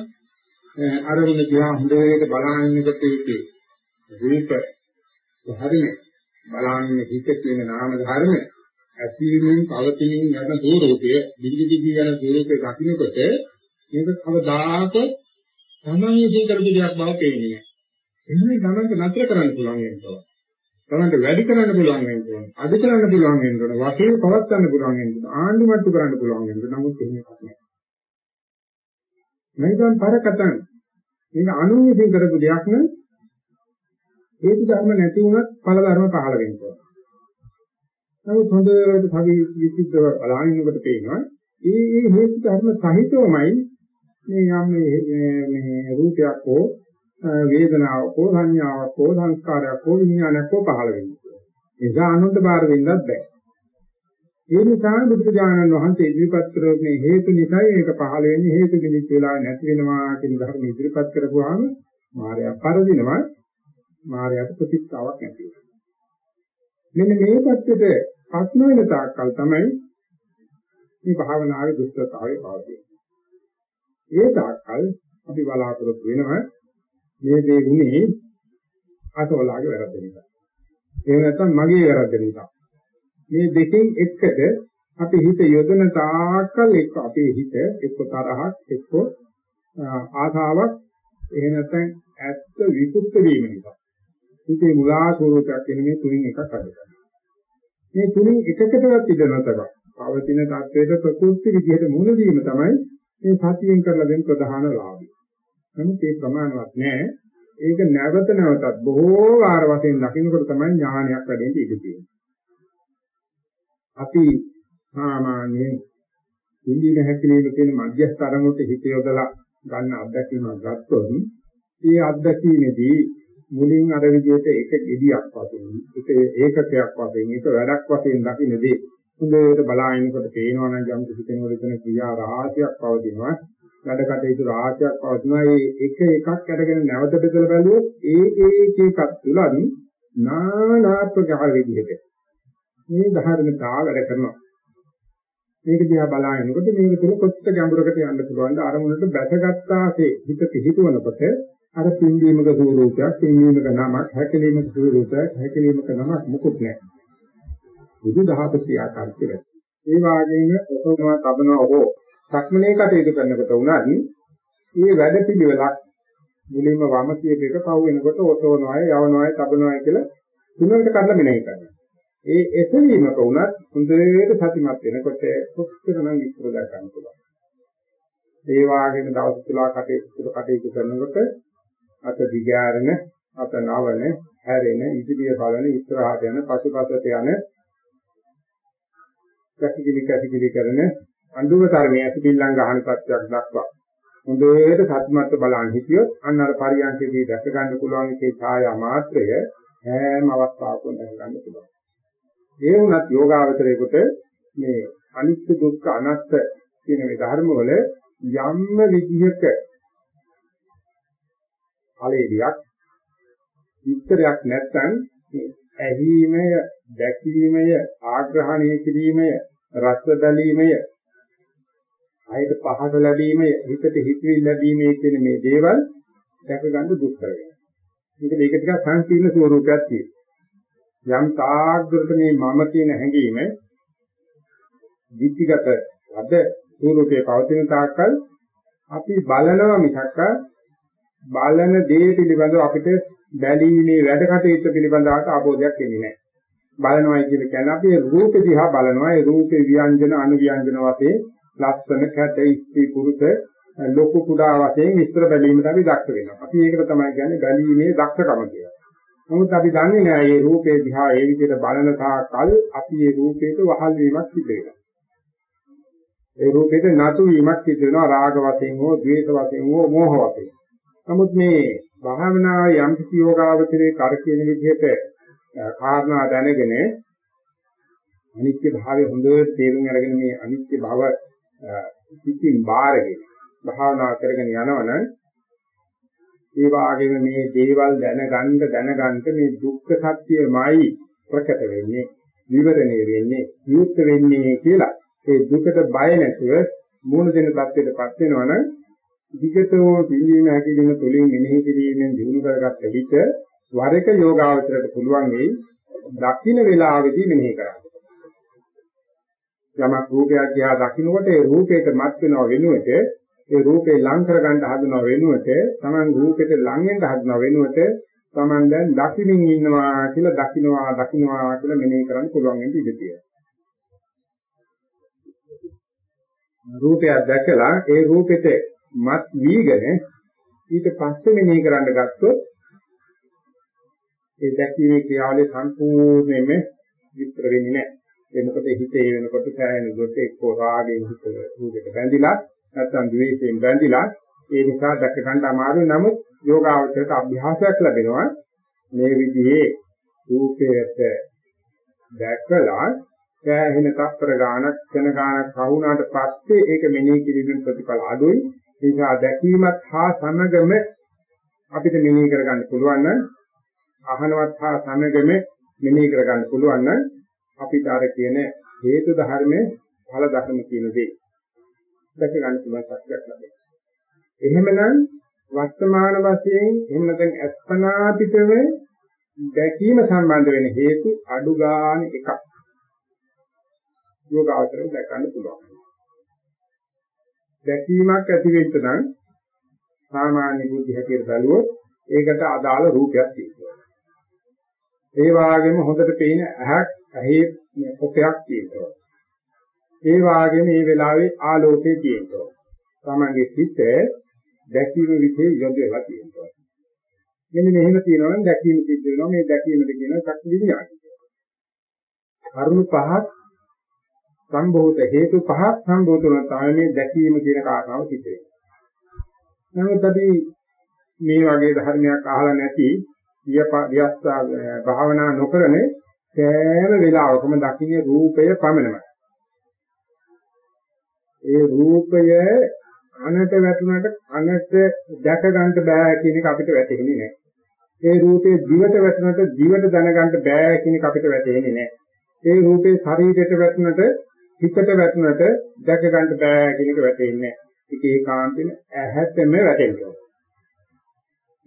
අරමුණ දිහා හොඳට බලන්නකොට ඒකේ රූප හරිනේ බලන්නේ හිත කියන නාම ධර්ම ඇතිවීමෙන් පවතිනින් යන ස්වરૂපය දිවිදිවි යන ස්වરૂපේ දකින්නකොට මේක කවදාක තමයි ඉතින් කරපු දෙයක් බව පේන්නේ. එහෙනම් ගමන්ට නතර කරන්න පුළුවන් වෙනවා. තමන්ට වැඩි කරන්න පුළුවන් වෙනවා. අධි කරන්න පුළුවන් වෙනවා. වාසිය පවත්වන්න පුළුවන් වෙනවා. ආණ්ඩුමට්ටු කරන්න පුළුවන් වෙනවා. නමුත් එහෙම එකක් නැහැ. මේකන් පරකටන් මේක අනුවිසින් කරපු දෙයක් නේ හේතු ධර්ම නැති වුණත් ඵල ධර්ම පහළ වෙනවා. නමුත් හොඳට කවි විචිත්‍රව බලහින්නකොට පේනවා ඒ ඒ හේතු ධර්ම සහිතවමයි මේ යම් මේ රූපයක් හෝ වේදනාවක් හෝ සංඥාවක් හෝ සංස්කාරයක් හෝ විඥානයක් හෝ පහළ වෙන්නේ. ඒ නිසා අනුන්ට බාර දෙන්නත් බෑ. ඒ නිසා බුදුජානන වහන්සේ ඉදිරිපත් කරන මේ හේතු නිසායි ඒක පහළ වෙන්නේ හේතු නිමිති වෙලා නැති වෙනවා කියන ධර්ම ඉදිරිපත් කරපුවාම මායя පරදිනවා මායයට ප්‍රතිස්ථාවක් නැති වෙනවා. මෙන්න මේ පැත්තේ පස්න වෙන තාක්කල් තමයි මේ භාවනාවේ දුෂ්කරතාවය පවතින්නේ. ඒ තාක්කල් අපි බලාපොරොත්තු වෙනවා මේ දේ උනේ අතවලාගේ වැරද්ද නිසා. එහෙම නැත්නම් මගේ වැරද්ද නිසා. මේ දෙකෙන් එකද අපි හිත යොදන තාක්කල් එක්ක අපේ හිත එක්ක තරහක් එක්ක ආසාවක් එහෙම නැත්නම් ඇත්ත විකෘත වීම නිසා. හිතේ මුලා ස්වરૂපයක් වෙන මේ තුنين එකක් අද කරනවා. මේ තුنين එකකටවත් ඉඩ නැතව. පවතින தത്വයට ප්‍රකෘති විදිහට මුහුණ දීම තමයි මේ සතියෙන් කරලා දෙන ප්‍රධාන ලාභය. නමුත් ඒ ප්‍රමාණවත් නෑ. ඒක නැවත නැවතත් බොහෝ වාර වශයෙන් දකින්නකොට තමයි ඥානයක් වැඩෙන්න ඉඩ තියෙන්නේ. අපි සාමාන්‍යයෙන් ඉන්දින හැකිලීම කියන මධ්‍යස්තරමට හිත යොදලා ගන්න අත්දැකීමක් ගත්තොත් ඒ අත්දැකීමේදී මුලින් අර විදිහට එක gediyak වශයෙන් එක ඒකකයක් වශයෙන් එක වැඩක් වශයෙන් දකින්නදී හොඳට බලාගෙනකොට පේනවා නම් යම් කිසි කෙනෙකුට එතන ක්‍රියා රාශියක් පවතිනවා. වැඩ කටයුතු රාශියක් පවතිනවා. ඒ එක එකක් අරගෙන නැවත බෙදලා බැලුවොත් ඒ ඒ එක එකක් තුලන් නානාත්මක විදිහට මේ ධර්මතාව වැඩ කරනවා. මේක දිහා බලාගෙනකොට මේක තුල කොච්චර ගැඹුරකට යන්න පුළුවන්ද අරමුණට බැසගත්තාසේ හිත පිහිටවනකොට අර පින්දීමක ස්වරූපයක් පින්දීමක නමක් හැකලීමක ස්වරූපයක් හැකලීමක නමක් මුකුත් නැහැ බුදු දහම ක්‍රියාකාරීත්වය. ඒ වාගේම ඔතනවා තබනවා හෝ සක්මනේ කටයුතු කරනකොට උනත් මේ වැඩ පිළිවෙලක් මුලින්ම වම කියපේක පව වෙනකොට ඔතවනවාය යවනවාය තබනවාය කියලා තුනකට කඩලා මෙනෙහි කරනවා. ඒ එසවීමක උනත් හොඳට සතිමත් වෙනකොට කොච්චරනම් විස්තර දා ගන්න පුළුවන්. ඒ වාගේම දවස් තුලා කටයුතු කටයුතු කරනකොට අත දිගාරන අත නවන හැරෙන ඉදිරිය බලන ඉස්සරහට යන පසුපසට යන කැසිකිලි කැසිකිලි කරන අඳුම තරමේ ඇතිපිල්ලම් ගහන තත්ත්වයක් දක්වා හොඳට සත්‍යමත් බලන් හිටියොත් අන්න අර පරියන්කේදී දැක ගන්න පුළුවන් එකේ ඡායා මාත්‍රය හැම අවස්ථාවකම දැක ගන්න පුළුවන්. ඒ වුණත් යෝගාවචරයේකට මේ අනිත්‍ය දුක්ඛ අනාත්ම කියන මේ ධර්ම වල යම්ම විදිහක ඵලෙදියක් විස්තරයක් නැත්නම් ඇහිීමය දැකීමය ආග්‍රහණය කිරීමය රස බැලීමය ආයත පහස ලැබීමය හිතට හිතවිලි ලැබීමේ කියන මේ දේවල් දැක ගන්න දුෂ්කර වෙනවා. මේක මේක ටිකක් සංකීර්ණ ස්වරූපයක් තියෙනවා. යම් තාග්‍රත මේ මම කියන හැඟීම දිත්‍තිගත වද ස්වરૂපේ පවතින තාක්කල් අපි බලනවා මිසක් බලන දේ පිළිබඳව අපිට බැලීමේ වැඩ කටයුතු පිළිබඳව අවබෝධයක් එන්නේ නැහැ. බලනවායි කියන කියන්නේ අපි රූප දිහා බලනවා. ඒ රූපේ ව්‍යංජන අනුව්‍යංජන වශයෙන් ලස්සන කැත ඉස්ති පුරුත ලොකු කුඩා වශයෙන් විස්තර බැලීමට අපි දක්ෂ වෙනවා. අපි ඒකට තමයි කියන්නේ බැලීමේ දක්ෂකම කියලා. නමුත් අපි දන්නේ නැහැ මේ රූපේ දිහා ඒ විදිහට බලන තාකල් අපි මේ රූපේට වහල් වීමක් සිදු වෙනවා. ඒ රූපේට නතු වීමක් සිදු වෙනවා රාග වශයෙන් හෝ ද්වේෂ වශයෙන් හෝ මෝහ වශයෙන්. නමුත් මේ භාවනාවේ යම් කිසි යෝගාවචරයේ කර කියන විදිහට කාරණා දැනගෙන අනිත්‍ය භාවය හොඳට තේරුම් අරගෙන මේ අනිත්‍ය භව පිටින් බාරගෙන භාවනා කරගෙන යනවනම් ඒ වාගේම මේ දේවල් දැනගන්න දැනගන්න මේ දුක්ඛ සත්‍යමයි ප්‍රකට වෙන්නේ විවරණය වෙන්නේ විමුක්ත වෙන්නේ කියලා. ඒ දුකට බය නැතුව මූල දෙන தත්ත්වයටපත් වෙනවනම් විගතෝ දිනීම හැකිලිම තුලින් මෙනෙහි කිරීමෙන් දිනු කරගත්ත විට වර එක යෝගාවචරයට පුළුවන් වෙයි දකින්න වේලාවෙදී මෙනෙහි කරන්න. යමක් රූපයක් දිහා දකින්නකොට ඒ රූපයට මත් වෙනව වෙනුවට ඒ රූපේ ලං කරගන්න හදනව වෙනුවට Taman රූපෙට ලං වෙන්න හදනව වෙනුවට Taman දැන් දකිමින් ඉන්නවා කියලා දකින්නවා දකින්නවා කියලා මෙනෙහි කරන්න පුළුවන් වෙන්නේ ඉඳී තියෙනවා. රූපයක් දැකලා ඒ රූපෙට මත් වීගෙන ඊට පස්සේ මෙනෙහි කරන්න ගත්තොත් ඒ දැකීමේ ක්‍රියාවලිය සම්පූර්ණයෙන්ම විස්තර වෙන්නේ නැහැ. ඒ මොකද හිතේ වෙනකොට සෑහෙන දුරට එක්කෝ රාගයෙන් හිත රූපෙට බැඳිලා නැත්නම් ද්වේෂයෙන් බැඳිලා ඒ නිසා දැක ගන්න අමාරුයි. නමුත් යෝගාවචරයට අභ්‍යාසයක් ලැබෙනවා මේ විදිහේ රූපයට දැකලා සෑහෙන තත්තර ගානක් වෙන ගානක් කවුනාට පස්සේ ඒක මෙනෙහි කිරීමෙන් ප්‍රතිඵල අඩුයි. ඒ නිසා දැකීමත් හා සමගම අපිට මෙනෙහි කරගන්න පුළුවන් නම් අහනවත් හා සමගම මෙනෙහි කරගන්න පුළුවන් නම් අපිට අර කියන හේතු ධර්මයේ ඵල ධර්ම කියන දේ දැක ගන්න පුළුවන් සත්‍යයක් ලැබෙනවා. එහෙමනම් වර්තමාන වශයෙන් එහෙම නැත්නම් අස්පනා පිටව දැකීම සම්බන්ධ වෙන හේතු අඩු ගන්න එකක්. යෝගාවතරව දැකන්න පුළුවන්. දැකීමක් ඇති වෙන්න නම් සාමාන්‍ය බුද්ධි හැටියට බැලුවොත් ඒකට අදාළ රූපයක් තියෙනවා. ඒ වාගේම හොඳට පේන ඇහක් ඇහි කොපයක් තියෙනවා. ඒ වාගේම මේ වෙලාවේ ආලෝකයේ තියෙනවා. තමන්ගේ හිත දැකීම විදිහේ යොදවලා තියෙනවා. මෙන්න මෙහෙම තියෙනවා නම් දැකීම සිද්ධ වෙනවා මේ දැකීමද කියන ශක්ති විඥානය. කරුණු පහක් සම්භූත හේතු පහක් සම්භූත වන තමයි මේ දැකීම කියන කාරණාව සිද්ධ වෙන්නේ. නමුත් අපි මේ වගේ ධර්මයක් අහලා නැති වියස්සා භාවනා නොකරන සෑම වෙලාවකම දකින්නේ රූපය පමණයි. ඒ රූපය අනට වැටුණට අනට දැක ගන්න බෑ කියන එක අපිට වැටහෙන්නේ නැහැ. ඒ රූපේ දිවට වැටුණට දිවට දැනගන්න බෑ කියන එක අපිට වැටහෙන්නේ නැහැ. ඒ රූපේ ශරීරයට වැටුණට හිතට වැටුණට දැක ගන්න බෑ කියන එක වැටහෙන්නේ නැහැ. ඒක ඒකාන්තයෙන් ඇහැටම වැටෙනවා.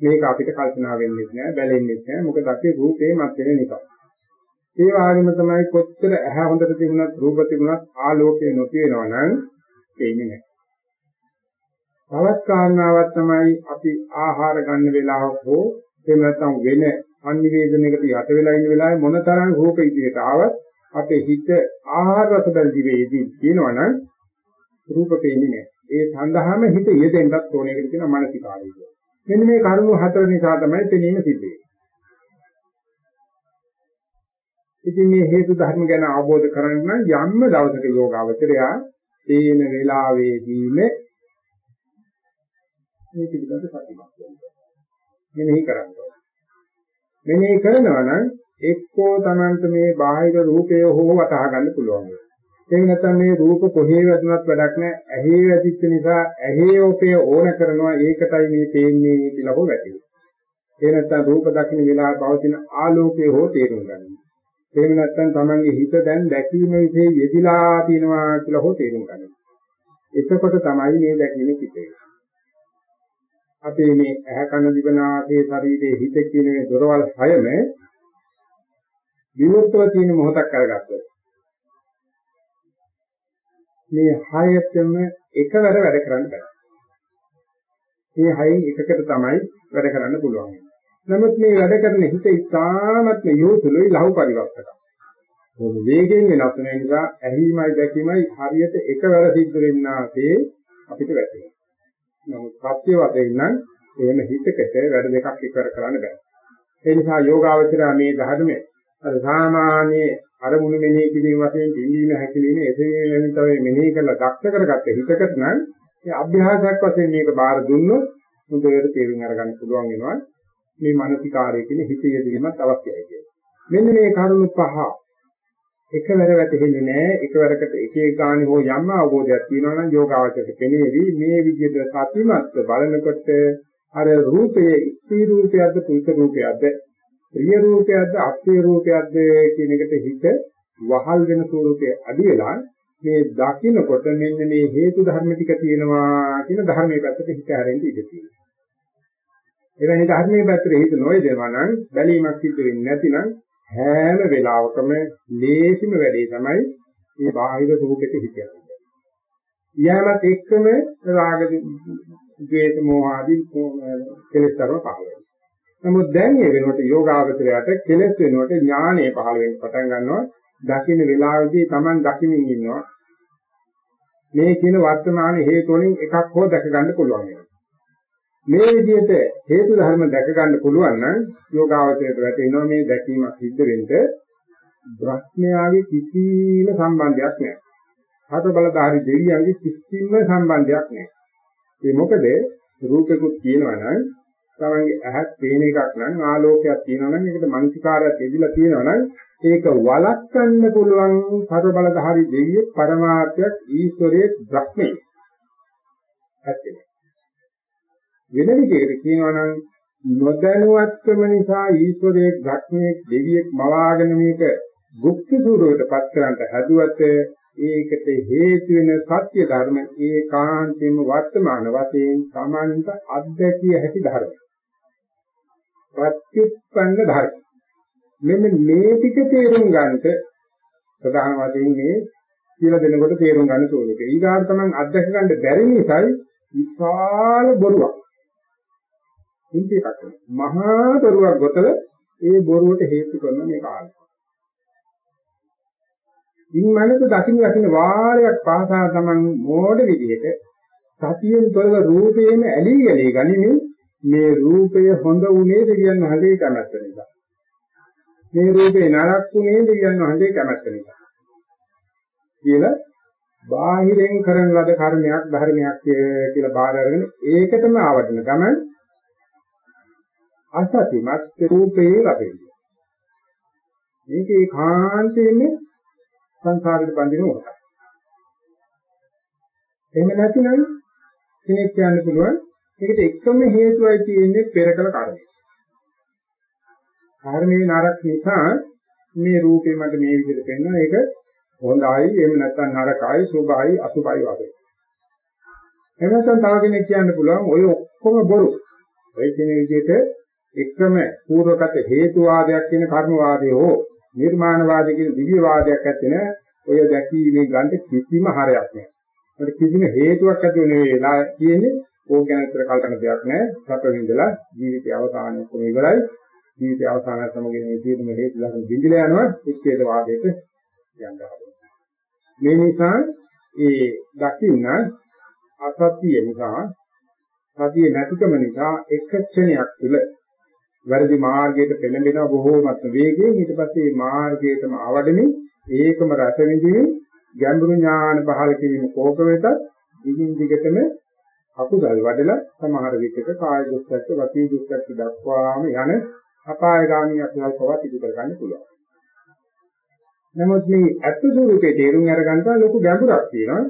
මේක අපිට කල්පනා වෙන්නේ නැහැ, බැලෙන්නේ නැහැ. මොකද අපි රූපේ මත වෙන නිසා. ඒ වගේම තමයි කොච්චර ඇහැ හොඳට තිබුණත් රූප තිබුණත් ආලෝකය නොති වෙනවා නම් වෙන්නේ නැහැ. තවත් කාරණාවක් තමයි අපි ආහාර ගන්න වෙලාවක හෝ එහෙම නැත්නම් වෙන අනිවේදනයකට යට වෙලා ඉන්න වෙලාවේ මොනතරම් රූප ඉදිරියට ආවත් අපේ හිත ආහාර රස බැඳීමේදී කියනවනම් රූප පේන්නේ නැහැ. ඒ සඳහාම හිත යෙදෙන්නත් ඕනේ කියලා කියන මානසිකාරය කියනවා. මෙන්න මේ කරුණු හතර නිසා තමයි පෙනීම සිද්ධ වෙන්නේ. ඉතින් මේ හේතු ධර්ම ගැන අවබෝධ කරගන්න යම්ම දවසක යෝගාවචරයා තේන වේලාවේදීම මේ පිළිබඳ සතිමත් වෙනවා. මෙනෙහි කරනවා. මෙනෙහි කරනවා නම් එක්කෝ Tamanට මේ බාහිර රූපය හෝ වටහා ගන්න පුළුවන්. ඒක නැත්නම් මේ රූප කොහේ වැදුනත් වැඩක් නැහැ. ඇහි වැදිච්ච නිසා ඇහි ඔපේ ඕන කරනවා ඒකටයි මේ පේන්නේ කියලා හෝ වැටෙනවා. ඒ නැත්නම් රූප දකින්න වෙලාව පවතින ආලෝකය හෝ තේරුම් ගන්නවා. එහෙම නැත්නම් තමන්ගේ හිත දැන් දැකීම વિશે යෙදිලා තියෙනවා කියලා හෝ තේරුම් ගන්නවා. එතකොට තමයි මේ දැකීම සිද්ධ අපේ මේ ඇහැ කන දිවනාගේ ශරීරයේ හිත කියන මේ දොරවල් හයම විමුක්තව තියෙන මොහොතක් අරගත්තොත් මේ හයතම එකවර වැඩ කරන්න බෑ. මේ හයෙන් එකකට තමයි වැඩ කරන්න පුළුවන්. නමුත් මේ වැඩ කරන හිත ඉතාමත්ම යොතුලුයි ලහු පරිවර්තක. මොකද වේගයෙන් වෙනස් වෙන නිසා ඇහිමයි දැකීමයි හරියට එකවර සිද්ධ වෙන්නාසේ අපිට වැටහෙනවා. නමුත් සත්‍ය වශයෙන් නම් එහෙම හිතකට වැඩ දෙකක් එකවර කරන්න බෑ. ඒ නිසා යෝගාවචරය මේ ධර්මයේ අර සාමාන්‍ය අරමුණු මෙනෙහි කිරීම වශයෙන් පිළිවිම හැකිලිම එසේ වෙනින් තමයි මෙනෙහි කරලා දක්ෂ කරගත්ත හිතකට නම් ඒ අභ්‍යාසයක් වශයෙන් මේක බාර දුන්නොත් මුදේට තේරුම් අරගන්න පුළුවන් වෙනවා. මේ මානසිකාරය කියන හිතේ යෙදීමත් අවශ්‍යයි කියන්නේ. මෙන්න මේ කරුණු පහ. එකවර වැටෙන්නේ නැහැ. එකවරකට එක එක ගානේ හෝ යම් අවබෝධයක් තියෙනවා නම් යෝගාවචරයට පෙනේවි. මේ විදිහට සතිමත් බලනකොට අර රූපයේ ඉස්ති රූපයක්ද පුරුෂ රූපයක්ද ප්‍රිය රූපයක්ද අප්‍රිය රූපයක්ද කියන එකට හිත වහල් වෙන ස්වරූපයේ අඩු වෙලා මේ දකින්නකොට මෙන්න මේ හේතු ධර්ම ටික තියෙනවා කියන ධර්මයේ පැත්තට හිත හැරෙන්න ඉඩ තියෙනවා. එවැනි ධර්මයේ පැත්තට හිත නොයදෙනවා නම් බැලීමක් සිද්ධ වෙන්නේ නැතිනම් හැම වෙලාවකම ලේසිම වැඩේ තමයි මේ බාහිර රූපෙට හිත යන්නේ. ඊයමත් එක්කම රාග ද්වේෂ මෝහ ආදී කෙලෙස් ධර්ම පහළ වෙනවා. නමුත් දැන් මේ වෙනකොට යෝගාවචරයට කෙලෙස් වෙනකොට ඥානය පහළ වෙන්න පටන් ගන්නවා. දකින්න වෙලාවේදී Taman දකිමින් ඉන්නවා. මේ කියන වර්තමාන හේතු වලින් එකක් හෝ දැක ගන්න පුළුවන් වෙනවා. මේ විදිහට හේතු ධර්ම දැක ගන්න පුළුවන් නම් යෝගාවචරයට වැටෙනවා මේ දැකීමක් සිද්ධ වෙන්න බ්‍රහ්මයාගේ කිසිම සම්බන්ධයක් නැහැ. හත බලධාරී දෙවියන්ගේ කිසිම සම්බන්ධයක් නැහැ. ඒ මොකද රූපෙකුත් තියෙනවා නම් තමන්ගේ ඇහත් පේන එකක් නම් ආලෝකයක් තියෙනවා නම් ඒකට මනසිකාරයක් යෙදিলা තියෙනවා නම් ඒක වළක්වන්න පුළුවන් පර බලධාරි දෙවියෙක් පරමාර්ථයක් ඊශ්වරයේ ධර්මයේ ඇත්තේ වෙන විදිහකට කියනවා නම් නොදැනුවත්කම නිසා ඊශ්වරයේ ධර්මයේ දෙවියෙක් මවාගෙන මේක භුක්ති සූරවටපත් කරන්න හැදුවට ඒකට හේතු වෙන සත්‍ය ධර්ම ඒකාන්තයෙන්ම වර්තමාන වශයෙන් සමන්ත අධ්‍යක්ෂිය හැකි ධර්මයි ප්‍රතිඋත්පන්න ධර්ම. මෙන්න මේ ටික තේරුම් ගන්නට ප්‍රධාන වශයෙන් මේ කියලා දෙනකොට තේරුම් ගන්න ඕනේ. ඊගාට තමයි අත්දැක ගන්න බැරි නිසායි විශාල බොරුවක්. හිතේ පැත්තේ මහා බොරුවක් ගොතල ඒ බොරුවට හේතු කරන මේ කාලය. ඉන්මනක දකින්න දකින්න වාරයක් පාසා තමන් මෝඩ විදිහට සතියෙන් තොරව රූපයෙන් ඇලී ගලී ගනිමින් මේ රූපය හොඳ උනේ දෙවියන් වහන්සේ කැමැත්ත නිසා. මේ රූපේ නරක් උනේ දෙවියන් වහන්සේ කැමැත්ත නිසා. කියලා බාහිරෙන් කරන ලද කර්මයක් ධර්මයක් කියලා බාර අරගෙන ඒකටම ආවදන ගමන් අසතිමත් රූපේ ලැබෙන්නේ. මේකේ කාන්තේම සංසාරෙට බඳින උරකයි. එහෙම නැතිනම් කෙනෙක් කියන්න පුළුවන් මේකට එකම හේතුවයි තියෙන්නේ පෙරකල කර්මය. කර්මයේ නරක නිසා මේ රූපේ මට මේ විදිහට පෙන්වනවා ඒක හොඳයි එහෙම නැත්නම් නරකයි සුභයි අසුභයි වගේ. එහෙම නැත්නම් තව කෙනෙක් කියන්න පුළුවන් ඔය ඔක්කොම බොරු. ඔය කියන විදිහට එකම පූර්වගත හේතුවාදයක් කියන කර්මවාදය හෝ නිර්මාණවාදය කියන දිව්‍ය වාදයක් ඇත්තේ නැහැ. ඔය දැකීමේ ගන්න කිසිම හරයක් නැහැ. ඒකට කිසිම හේතුවක් ඇති වෙන්නේ වෙලා කියන්නේ ඕක ගැන විතර කල්පන දෙයක් නැහැ. සැප විඳලා ජීවිතය අවසානයේ කොහේ ඉවරයි. ජීවිතය අවසානය සමගින් මේ සියලුම හේතු ලක්ෂණ බිඳිලා යනවා. උච්ඡේද වාදයට යන්න මේ නිසා ඒ දකින්න අසත්‍ය නිසා සතිය නැතිකම නිසා එක ක්ෂණයක් තුළ වැරදි මාර්ගයට පෙළඹෙනවා බොහෝමත්ම වේගයෙන් ඊට පස්සේ මේ මාර්ගයටම අවඩමින් ඒකම රස විඳින ගැඹුරු ඥාන පහල කිරීම කෝක වෙතත් දිගින් දිගටම අකුසල් වඩලා සමහර විටක කාය දුක්ඛත් වචී දුක්ඛත් දක්වාම යන අපායගාමී අකුසල් පවත් ඉදි කර ගන්න පුළුවන්. නමුත් මේ අත්තු ස්වරූපේ තේරුම් අරගන්න ලොකු ගැඹුරක් තියෙනවා.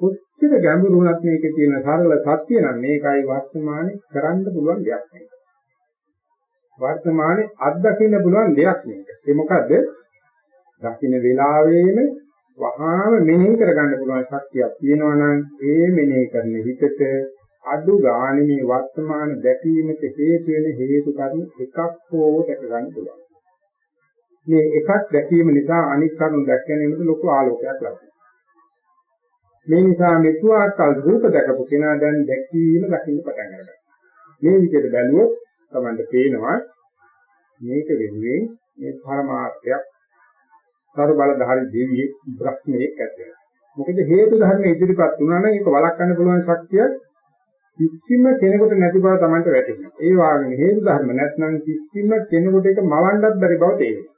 කොච්චර ගැඹුරු වුණත් මේකේ තියෙන සරල සත්‍ය නම් මේකයි වර්තමානයේ කරන්න පුළුවන් දෙයක් නෙවෙයි. වර්තමානයේ අත්දකින්න පුළුවන් දෙයක් මේක. ඒ මොකද්ද? දකින්න වෙලාවෙම වහාම මෙනෙහි කරගන්න පුළුවන් ශක්තියක් තියෙනවා නම් ඒ මෙනෙහි කරන හිතට අඩු ගානේ මේ වර්තමාන දැකීමට හේතු වෙන හේතු කර්ම එකක් හෝ දැක ගන්න පුළුවන්. මේ එකක් දැකීම නිසා අනිත් කරුණු දැක ගැනීමට ලොකු ආලෝකයක් ලැබෙනවා. මේ නිසා මෙතුආකල් රූප දැකපු කෙනා දැන් දැකීම දකින්න පටන් ගන්නවා. මේ විදිහට බැලුවොත් තමයි පේනවා මේක වෙනුවෙන් මේ පරමාර්ථයක් සතර බලධාරී දෙවියෙක් බ්‍රහ්මයෙක් ඇති වෙනවා. මොකද හේතු ධර්ම ඉදිරිපත් වුණා නම් ඒක වළක්වන්න පුළුවන් ශක්තිය කිසිම කෙනෙකුට නැති බව Tamanට වැටහෙනවා. ඒ වගේම හේතු ධර්ම නැත්නම් කිසිම කෙනෙකුට ඒක මවන්නත් බැරි බව තේරෙනවා.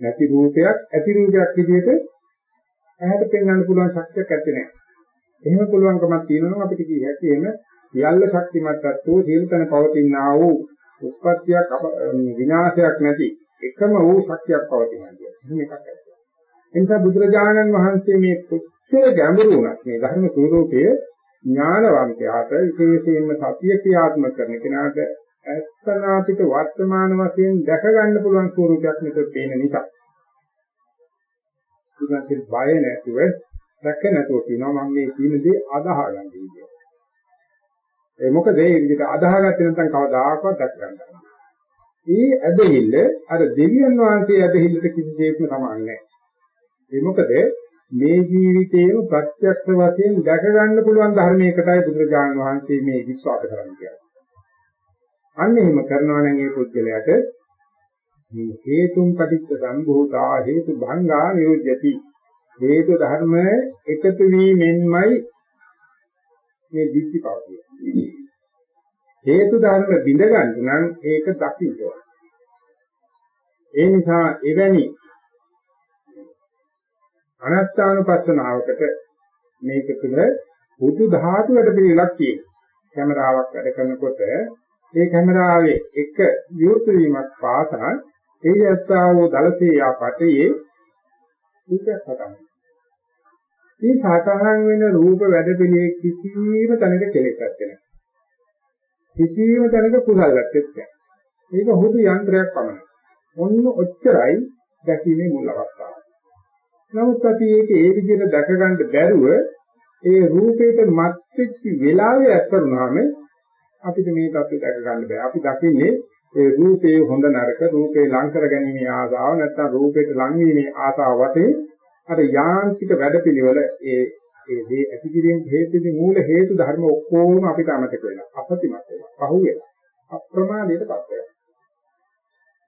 නැති රූපයක් ඇති රූපයක් විදිහට ඇහැට පෙන්වන්න පුළුවන් ශක්තියක් ඇත්තේ නැහැ. එහෙම පුළුවන්කමක් තියෙනවා නම් අපිට කිය හැකි එහෙම සියල්ල ශක්තිමත්වත් වූ සියලු තන පවතිනා වූ උත්පත්තියක් විනාශයක් නැති එකම වූ ශක්තියක් පවතිනවා කියන්නේ. එහෙම එකක් ඇත්තේ. එනිසා බුදුරජාණන් වහන්සේ මේ කොච්චර ගැඹුරු වුණත් මේ ධර්ම ස්වરૂපය ඥානවන්තයාට විශේෂයෙන්ම සතිය ක්‍රියාත්මක කරන කෙනාට අස්තනාපිත වර්තමාන වශයෙන් දැක ගන්න පුළුවන් ස්වરૂපයක් මෙතන පේන නිසා. ඉතින් බය නැතුව දැක නැතුව කියනවා මම මේ කියන දේ අදාහ ගන්න කියලා. ඒ මොකද ඒ විදිහට අදාහගත්තේ නැත්නම් කවදාකවත් දැක ගන්න බෑ. ඒ ඇදහිල්ල අර දෙවියන් වහන්සේ ඇදහිල්ලට කිසිසේත්ම සමාන නැහැ. ඒ මොකද මේ ජීවිතේම ප්‍රත්‍යක්ෂ වශයෙන් දැක ගන්න පුළුවන් ධර්මයකටයි බුදුරජාණන් වහන්සේ මේ විශ්වාස කරන්නේ. අන්න එහෙම කරනවා නම් ඒ පුද්ගලයාට මේ හේතුන් පටිච්ච සම්භූතා හේතු භංගා නිරුද්ධති. හේතු ධර්ම එකතු වීමෙන්මයි මේ දික්ටි පවතින්නේ. හේතු ධර්ම බිඳ ගන්න නම් ඒක දකින්න ඕන. ඒ නිසා එවැනි අනත්තානුපස්සනාවකට මේක තුළ බුදු ධාතු වැඩ පිළිලක් තියෙනවා. කැමරාවක් වැඩ කරනකොට ඒ කැමරාවේ එක විවෘත වීමක් පාසා ඒ යත්තාවෝ දලසේ යපතේ ඒක සටහන්. මේ සටහන් වෙන රූප වැඩ පිළිවෙල කිසිම තැනක කෙලෙසක් නැහැ. කිසිම තැනක කුසල් ගැටෙත් නැහැ. ඒක හුදු යන්ත්‍රයක් පමණයි. ඔන්න ඔච්චරයි දැකීමේ මුල් අවස්ථාව. නමුත් අපි ඒක ඒ විදිහට දැක ගන්න බැරුව ඒ රූපයට මත් වෙච්ච වෙලාවේ ඇස්තරුනාම අපිට මේ தත්ත්වය දැක ගන්න බෑ. අපි දකින්නේ ඒ රූපේ හොඳ නරක රූපේ ලං කර ගැනීමේ ආසාව නැත්නම් රූපයට ලං වීමේ ආසාව වශයෙන් අර යාන්ත්‍රික වැඩපිළිවෙල ඒ ඒ දේ ඇතිකිරීම හේතුදී මූල හේතු ධර්ම ඔක්කොම අපිට අමතක වෙනවා. අපතිමත් වෙනවා. පහු වෙනවා. අප්‍රමාදයටපත් වෙනවා.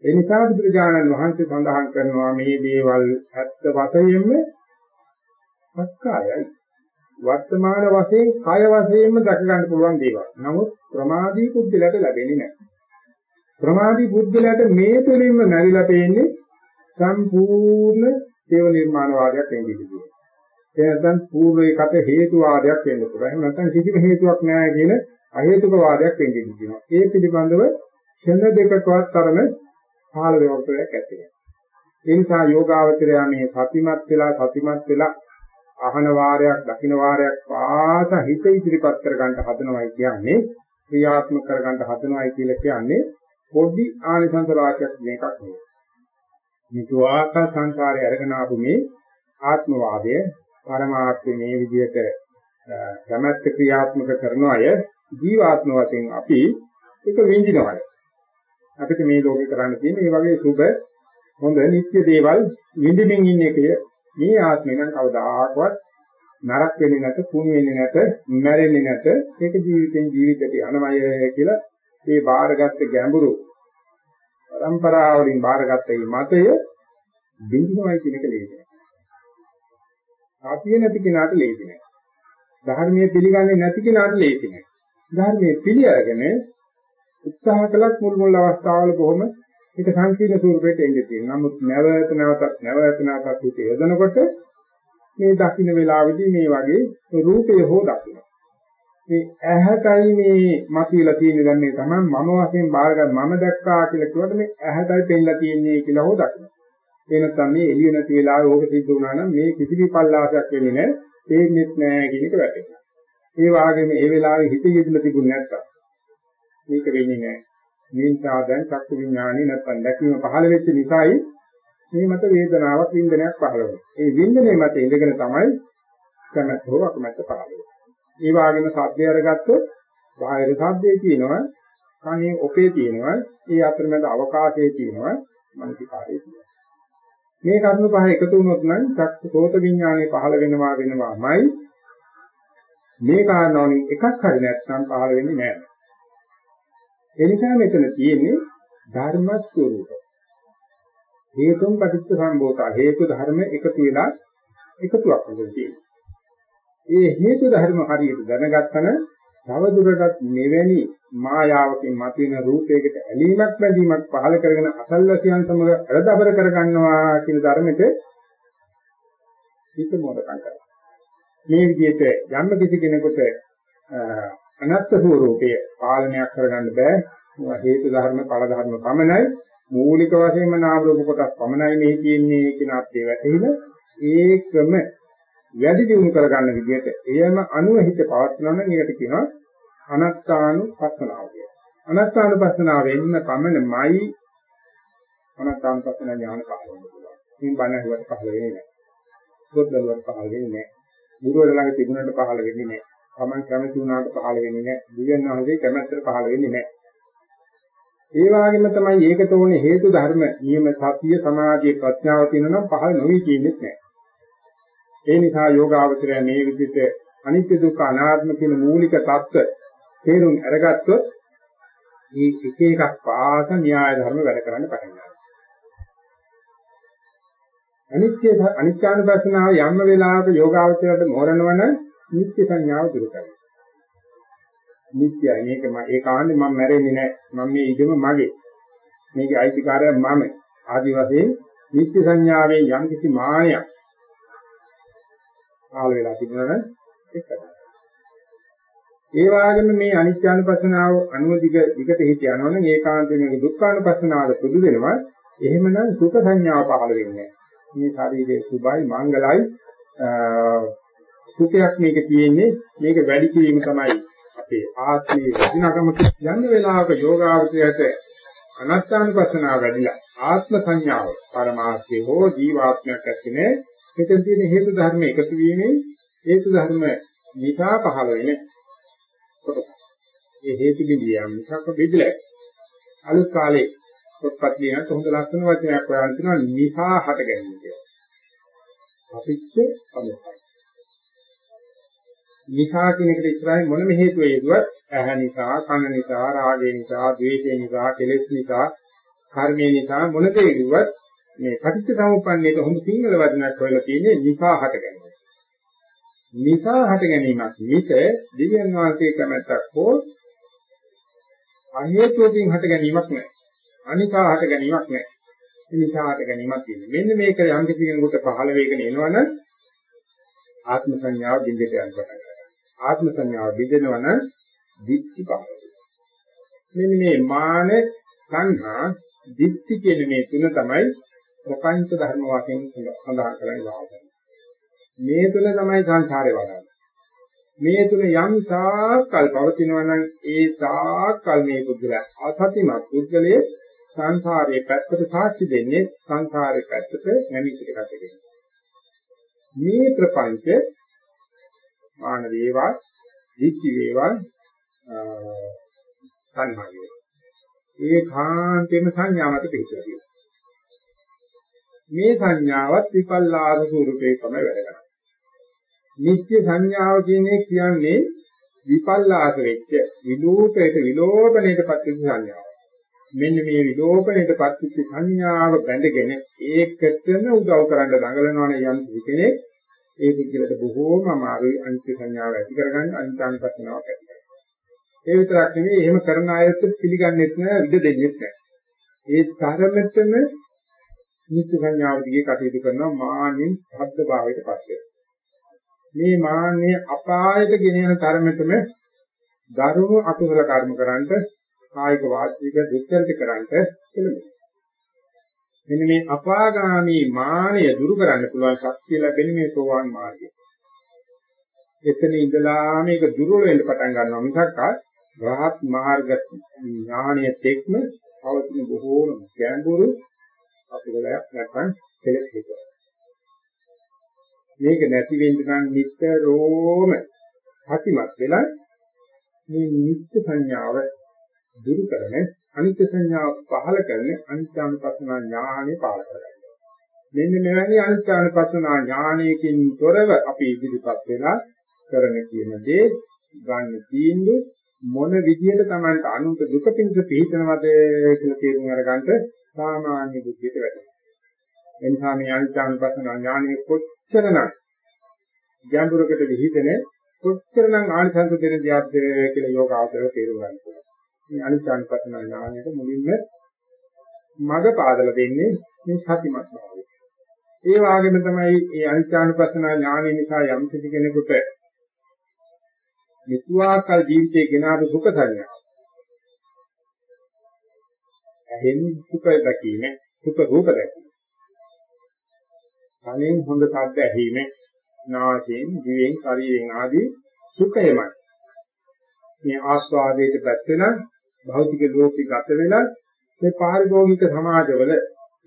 ඒ නිසා බුදුරජාණන් වහන්සේ සඳහන් කරනවා මේ දේවල් ඇත්ත වශයෙන්ම සක්කායයි. වර්තමාන වශයෙන් කය වශයෙන්ම දැක ගන්න පුළුවන් දේවල්. නමුත් ප්‍රමාදී පුද්ගලයාට ලැබෙන්නේ නැහැ. ප්‍රමාදී පුද්ගලයාට මේ තුළින්ම නැරිලා පේන්නේ සම්පූර්ණ දේව නිර්මාණ වාදයක් වෙන්නේ කියලා. ඒ නැත්නම් පූර්වයකට හේතු වාදයක් වෙන්න පුළුවන්. එහෙම නැත්නම් කිසිම හේතුවක් නැහැ කියන අහේතුක වාදයක් වෙන්නේ කියනවා. ඒ පිළිබඳව ක්ෂණ දෙකකවත් තරම කාල වේවකයක් ඇති වෙනවා. ඒ නිසා යෝගාවචරය මේ සතිමත් වෙලා සතිමත් වෙලා අහන වාරයක් දකින වාරයක් පාස හිත ඉදිරිපත් කර ගන්න හදනවයි කියන්නේ ක්‍රියාත්මක කර ගන්න හදනවයි කියලා කියන්නේ පොඩි ආනිසංස රාශියක් මේකක් නෙවෙයි. මේ තුආක සංකාරය අරගෙන ආපු මේ ආත්මවාදය පරමාර්ථය මේ විදිහට කැමැත්ත ක්‍රියාත්මක කරන අය ජීවාත්ම වශයෙන් අපි ඒක විඳිනවා. අපිට මේ ලෝකේ කරන්න තියෙන මේ වගේ සුබ හොඳ නිත්‍ය දේවල් විඳින්මින් ඉන්න එකය මේ ආත්මේ නම් කවදාකවත් නරක වෙන්නේ නැත, කුණු වෙන්නේ නැත, මැරෙන්නේ නැත. ඒක ජීවිතෙන් ජීවිතයට යනමය කියලා මේ බාරගත්ත ගැඹුරු પરම්පරාවලින් බාරගත්ත මේ මතය බින්දුවයි කියන එක ලේසි නෑ. සාතිය නැති කෙනාට ලේසි නෑ. ධර්මයේ පිළිගන්නේ නැති කෙනාට ලේසි නෑ. ධර්මයේ පිළි අරගෙන උත්සාහ කළත් මුල් මුල් අවස්ථාවල බොහොම ඒක සංකීර්ණ ස්වරූපයට එන්නේ තියෙනවා. නමුත් නැවත නැවතත් නැවත නැවතත් හිත යොදනකොට මේ දකින්න වෙලාවේදී මේ වගේ රූපය හෝ දකින්න. මේ ඇහැටයි මේ මතුවලා තියෙන්නේ දැන් මේ තමයි මම වශයෙන් බාරගන්න මම දැක්කා කියලා කිව්වට මේ ඇහැටයි පෙන්ලා තියෙන්නේ කියලා හෝ දකින්න. ඒ නැත්නම් මේ එළිය නැති වෙලාවේ ඕක සිද්ධ වුණා නම් මේ කිසි විපල්ලාසයක් වෙන්නේ නැහැ. තේින්නෙත් නැහැ කියන එක වැටෙනවා. ඒ වගේම ඒ වෙලාවේ හිත යෙදලා තිබුණ නැත්තම් මේක වෙන්නේ නැහැ. මේ නිසා දැන් චක්කු විඥානේ නැත්නම් දැකීම පහළ වෙච්ච නිසායි මේ මත වේදනාවක් වින්දනයක් පහළ වෙනවා. ඒ වින්දනයේ මත ඉඳගෙන තමයි කැමැත්ත හෝ අකමැත්ත පහළ වෙන්නේ. ඒ වගේම සද්දය අරගත්තොත් බාහිර සද්දේ තියෙනවා, කනේ ඔපේ තියෙනවා, ඒ අතරමැද අවකාශයේ තියෙනවා, මනසිකාරයේ තියෙනවා. මේ කර්ම පහ එකතු වුණොත් නම් චක්කෝත විඥානේ පහළ වෙනවා වෙනවාමයි මේ කාරණාවලින් එකක් හරි නැත්නම් පහළ වෙන්නේ නැහැ. ඒ නිසා මෙතන තියෙන්නේ ධර්ම ස්වરૂප. හේතුන් පටිච්ච සම්භූතා හේතු ධර්ම එකතු වෙලා එකතුවක් වෙනවා තියෙන්නේ. ඒ හේතු ධර්ම හරියට දැනගත්තන තව දුරටත් මෙවැනි මායාවකින් මතුවෙන රූපයකට ඇලීමක් බැඳීමක් පහළ කරගෙන අසල්වැසියන් සමග අරදබර කරගන්නවා කියන ධර්මෙට හිත මොඩකම් කරනවා. මේ විදිහට යම් කිසි කෙනෙකුට අනත්ත් ස්වરૂපය පාලනයක් කරගන්න බෑ. හේතු ධර්ම ඵල ධර්ම පමණයි මූලික වශයෙන්ම නාම රූප කොටස් පමණයි මේ තියෙන්නේ කියන අර්ථය වැටහිලා ඒකම වැඩි දියුණු කරගන්න විදිහට එයම අනුව හිත පවත්නවා නම් ඒකට කියනවා අනත්තානුපස්සනාව කියලා. අනත්තානුපස්සනාවෙන්න පමණමයි අනත්තානුපස්සන ඥාන පහළ වෙන්න පුළුවන්. මේ බණ ඇහුවට පහළ වෙන්නේ නැහැ. පොත්වලට පහළ වෙන්නේ නැහැ. ගුරුවර ළඟ තිබුණාට පහළ වෙන්නේ නැහැ. තමන් කැමති වුණාට පහළ වෙන්නේ නැහැ. දිව්‍යඥානසේ කැමැත්තට පහළ වෙන්නේ නැහැ. ඒ වගේම තමයි ඒකට ඕනේ හේතු ධර්ම, නියම සතිය, සමාධිය, ප්‍රඥාව කියනනම් පහළ නොවි කියන්නේ නැහැ. ඒ නිසා යෝගාවචරය මේ විදිහට අනිත්‍ය දුක්ඛ අනාත්ම කියන මූලික தত্ত্ব තේරුම් අරගත්තොත් මේ එක එකක් පාස න්‍යාය ධර්ම වැඩ කරන්න පටන් ගන්නවා. අනිත්‍ය අනිත්‍යානුපස්සනාව යම් වෙලාවක යෝගාවචරයට මෝරනවනම් නිත්‍ය සංඥාව දුරු කරනවා. නිත්‍යයි මේක මම ඒකාන්තේ මම මැරෙන්නේ නැහැ. මම මේ ඉදම මගේ. මේකේ අයිතිකාරය මම. ආදි වශයෙන් නිත්‍ය සංඥාවේ යම් කිසි මානයක් පහළ වෙලා තිබුණා නම් ඒක කරනවා. ඒ වගේම මේ අනිත්‍යානුපස්සනාව අනුව දිග දිගට හිත යනවා නම් ඒකාන්තයෙන් මේක දුක්ඛානුපස්සනාවට පුදු වෙනවා. එහෙමනම් සුඛ සංඥාව පහළ වෙන්නේ මේ ශරීරයේ සුභයි මංගලයි සුඛයක් මේක තියෙන්නේ මේක වැඩි කිරීම තමයි අපේ ආත්මයේ වටිනාකම යන වෙලාවක යෝගාවචරයට අනත්තානුපස්සනාව වැඩිලා ආත්ම සංඥාව පරමාර්ථයේ හෝ ජීවාත්මයක් ඇතිනේ මෙතන තියෙන හේතු ධර්ම එකතු වීමෙන් හේතු ධර්ම නිසා පහළ වෙන කොටස. ඒ හේතු බිඳියම් නිසා බෙදලා අලුත් කාලේ පොත්පත් ලියනත් හොඳ ලස්සන වචනයක් හොයන්න තියෙනවා නිසා හට ගැනීම කියලා. අපිච්ච සමුප්පයි. නිසා කියන එකට ඉස්සරහින් මොනම හේතුව හේතුවත් ඇහැ නිසා, කන නිසා, රාගය නිසා, ද්වේෂය නිසා, කෙලෙස් නිසා, කර්මය නිසා මොන දේ කිව්වත් මේ පටිච්ච සමුප්පන්නේට හොඳ සිංහල වචනයක් හොයලා තියෙන්නේ නිසා හට ගැනීම. නිසා හට ගැනීමක් මිස දිව්‍යන් වාසයේ කැමැත්තක් හෝ අහේතුකින් හට ගැනීමක් නෑ. අනිසා හට ගැනීමක් නෑ. නිසා හට ගැනීමක් තියෙනවා. මෙන්න මේක යම් කිසි කෙනෙකුට පහළ වේගෙන එනවනම් ආත්ම සංඥාව බින්දට යන පටන් ගන්නවා. ආත්ම සංඥාව බින්දෙනවා නම් දික්ටි පහළ මෙන්න මේ මාන සංහා දික්ටි කියන මේ තුන තමයි ප්‍රපංච ධර්ම වශයෙන් සඳහන් කරන්නේ වාදන. මේ තුන තමයි සංසාරේ වඩන්නේ. මේ තුන යම් තාකල් පවතිනවා නම් ඒ තාකල් මේ පුද්ගලයා අසතිමත් පුද්ගලයේ සංසාරයේ පැත්තට සාක්ෂි දෙන්නේ සංසාරයේ පැත්තට නැමිතිකට දෙන්නේ. මේ ප්‍රපංච මාන වේවා, දික්ටි වේවා, සංහා වේවා. ඒ කාන්තේම සංඥාවට පිටුලා තියෙනවා. මේ සංඥාවත් විපල්ලාස ස්වරූපේ තමයි වැඩ කරන්නේ. නිත්‍ය සංඥාව කියන්නේ කියන්නේ විපල්ලාස වෙච්ච විලෝපයට විලෝපණයටපත් වෙච්ච සංඥාව. මෙන්න මේ විලෝපණයටපත් වෙච්ච සංඥාව බැඳගෙන ඒකටම උදව් කරන්න දඟලනවනේ යම් කෙනෙක් ඒ සිද්ධියට බොහෝම අමාරුයි අනිත්‍ය සංඥාව ඇති කරගන්න අනිත්‍යනිපස්සනාවක් ඇති කරගන්න. ඒ විතරක් නෙවෙයි එහෙම කරන අයත් පිළිගන්නෙත් නෑ ඉඩ දෙන්නෙත් නෑ. ඒ තරමටම නිත්‍ය සංඥාව දිගේ කටයුතු කරනවා මාන්නෙන් ශබ්ද භාවයට පස්සේ. මේ මාන්නේ අපායට ගෙනෙන තරමටම දරුණු අකුසල කර්ම කරන්ට කායික වාචික දුක්ඛිත කරන්ට එළඹෙනවා. මෙන්න මේ අපාගාමී මානය දුරු කරන්න පුළුවන් ශක්තිය ලැබෙන මේ සෝවාන් මාර්ගය. එතන ඉඳලා මේක දුර්වල වෙන්න පටන් ගන්නවා මිසක් රහත් මාර්ග ඥානයේ තෙක්ම පවතින බොහෝම ගැඹුරු අපිටලයක් නැත්නම් කෙලෙස් හිතනවා. මේක නැති වෙන්න නම් නිතරම හතිමත් වෙලා මේ නිත්‍ය සංඥාව දුරු කරන අනිත්‍ය සංඥාව පහල කරන අනිත්‍යානුපස්සනා ඥානෙ පාල කරගන්නවා. මෙන්න මෙවැනි අනිත්‍යානුපස්සනා ඥානයකින් තොරව අපි ඉදිරිපත් වෙලා කරන කියන දේ ගන්න තීන්දුව මොන විදිහට Tamanට අනුන්ට දුක පිණිස පිළිතනවද කියලා තේරුම් අරගන්න සාමාන්‍ය බුද්ධියට වැටෙනවා. එනිසා මේ අනිත්‍යානුපස්සනා ඥානය කොච්චරනම් ගැඹුරකට විහිදෙන කොච්චරනම් ආනිසංස දෙන දියක්ද කියලා යෝග ආචරය තේරුම් ගන්න පුළුවන්. මේ අනිත්‍යානුපස්සනා ඥානයට මුලින්ම මඟ පාදලා දෙන්නේ මේ සතිමත් භාවය. ඒ වගේම තමයි මේ අනිත්‍යානුපස්සනා ඥානය නිසා යම් කිසි කෙනෙකුට මෙතුආකල් ජීවිතේ ගෙනාවු සුඛ සංඥා. ඇහෙන් සුඛ දැකීම, සුඛ රූප දැකීම. කනෙන් හොඳ ශබ්ද ඇහිීම, නාසයෙන්, දිවෙන්, ශරීරයෙන් ආදී සුඛයමයි. මේ ආස්වාදයට පැත් වෙන භෞතික ලෝකෙ ගත වෙලා මේ පාරිභෝගික සමාජවල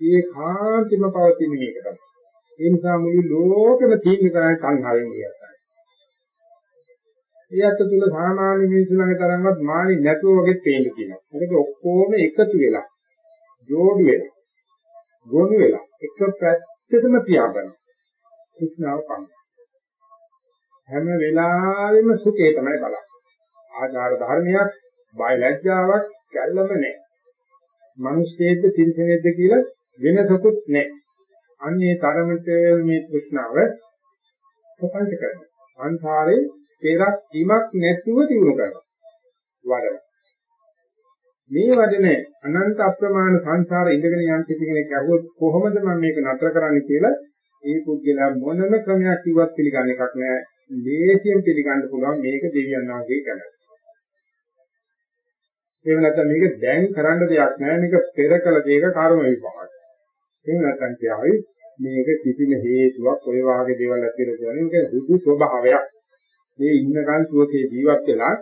ඒ කාන්තිම පවතින මේක තමයි. ඒ නිසා මුළු ලෝකෙම තීන්දුව කරන්නේ සංහාවෙන් කියනවා. ඒ අත තුල සාමාන්‍ය මිනිස්සු ළඟ තරම්වත් මානි නැතුව වගේ පේන්න කියනවා. මොකද ඔක්කොම එකතු වෙලා, ජෝඩු වෙලා, ගොනු වෙලා එක පැත්තටම තියාගන්න. කුස්නාව පන්න. හැම වෙලාවෙම සුඛේ තමයි බලන්නේ. ආධාර ධර්මයක්, බය ලැජ්ජාවක් ගැල්ලම නැහැ. මිනිස්සෙද්ද තිරිසනෙද්ද කියලා වෙනසකුත් නැහැ. අන්නේ තරමට මේ කුස්නාව ප්‍රපංච කරනවා. සංසාරේ පෙරක් කීමක් නැතුව දිනු කරනවා. වඩන. මේ වඩන අනන්ත අප්‍රමාණ සංසාර ඉඳගෙන යන කිසි කෙනෙක් අහුවොත් කොහොමද මම මේක නතර කරන්නේ කියලා ඒ පුද්ගලයා මොනම ක්‍රමයක් කිව්වත් පිළිගන්න එකක් නෑ. දේශයෙන් පිළිගන්න පුළුවන් මේක දෙවියන් වහන්සේ කරනවා. එහෙම නැත්නම් මේක දැන් කරන්න දෙයක් නෑ මේක පෙර කළ දෙයක කර්ම විපාක. එහෙම නැත්නම් කියයි මේක කිසිම හේතුවක් ඔය වාගේ දේවල් ඇති වෙලා මේක දුදු ස්වභාවයක්. මේ ඉන්නකන් සුවසේ ජීවත් වෙලා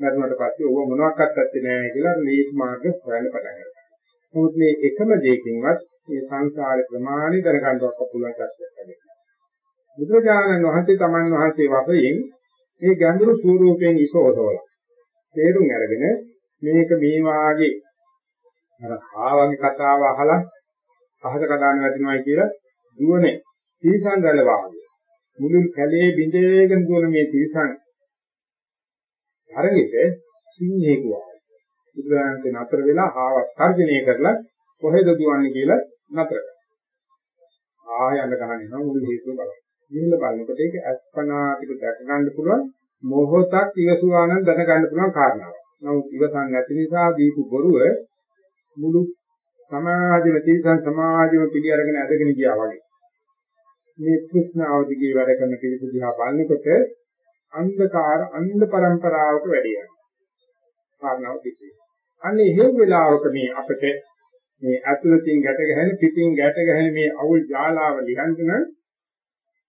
මරුණට පස්සේ ඕව මොනවාක්වත් ඇත්තේ නැහැ කියලා ලේස් මාර්ග හොයන්න පටන් ගන්නවා. නමුත් මේ එකම දෙයකින්වත් මේ සංසාර ප්‍රමාණි දරගන්නවක් පුළුවන් කටයක් නැහැ. බුදුරජාණන් වහන්සේ තමන් වහන්සේ වශයෙන් මේ ගැඹුරු ස්වරූපයෙන් ඉසෝතවල තේරුම් අරගෙන මේක මේ වාගේ අර ආවගේ කතාව අහලා අහස කඩාන වැටෙනවායි කියලා දුවනේ තීසං ගල වාගේ මුළු කැලේ බිඳේගෙන දුවන මේ තිරසන් අරගෙට සිංහෙක් වගේ. බුදුරජාණන් නතර වෙලා ආවක් තර්ජනය කරලා කොහෙද දුවන්නේ කියලා නතර කරා. ආය යන ගහන යනවා මුළු හේතුව බලන්න. මෙහෙල බලනකොට ඒක අස්පනා ටික දැක ගන්න පුළුවන් මොහොතක් ඉවසුවා නම් දැන ගන්න පුළුවන් කාරණාවක්. නමුත් ඉවසන් නැති නිසා දීපු බොරුව මුළු සමාජෙම තීසන් සමාජෙම පිළි අරගෙන ඇදගෙන ගියා වගේ. මේ කෘෂ්ණාව දිගේ වැඩ කරන පිළිස දිහා බලනකොට අන්ධකාර අන්ධ પરම්පරාවක වැඩි යනවා. කාරණාව කිසි. අන්නේ හේතු වෙලාවක මේ අපිට මේ අතුලකින් ගැට ගැහෙන පිටින් ගැට ගැහෙන මේ අවුල් ජාලාව ලියන්න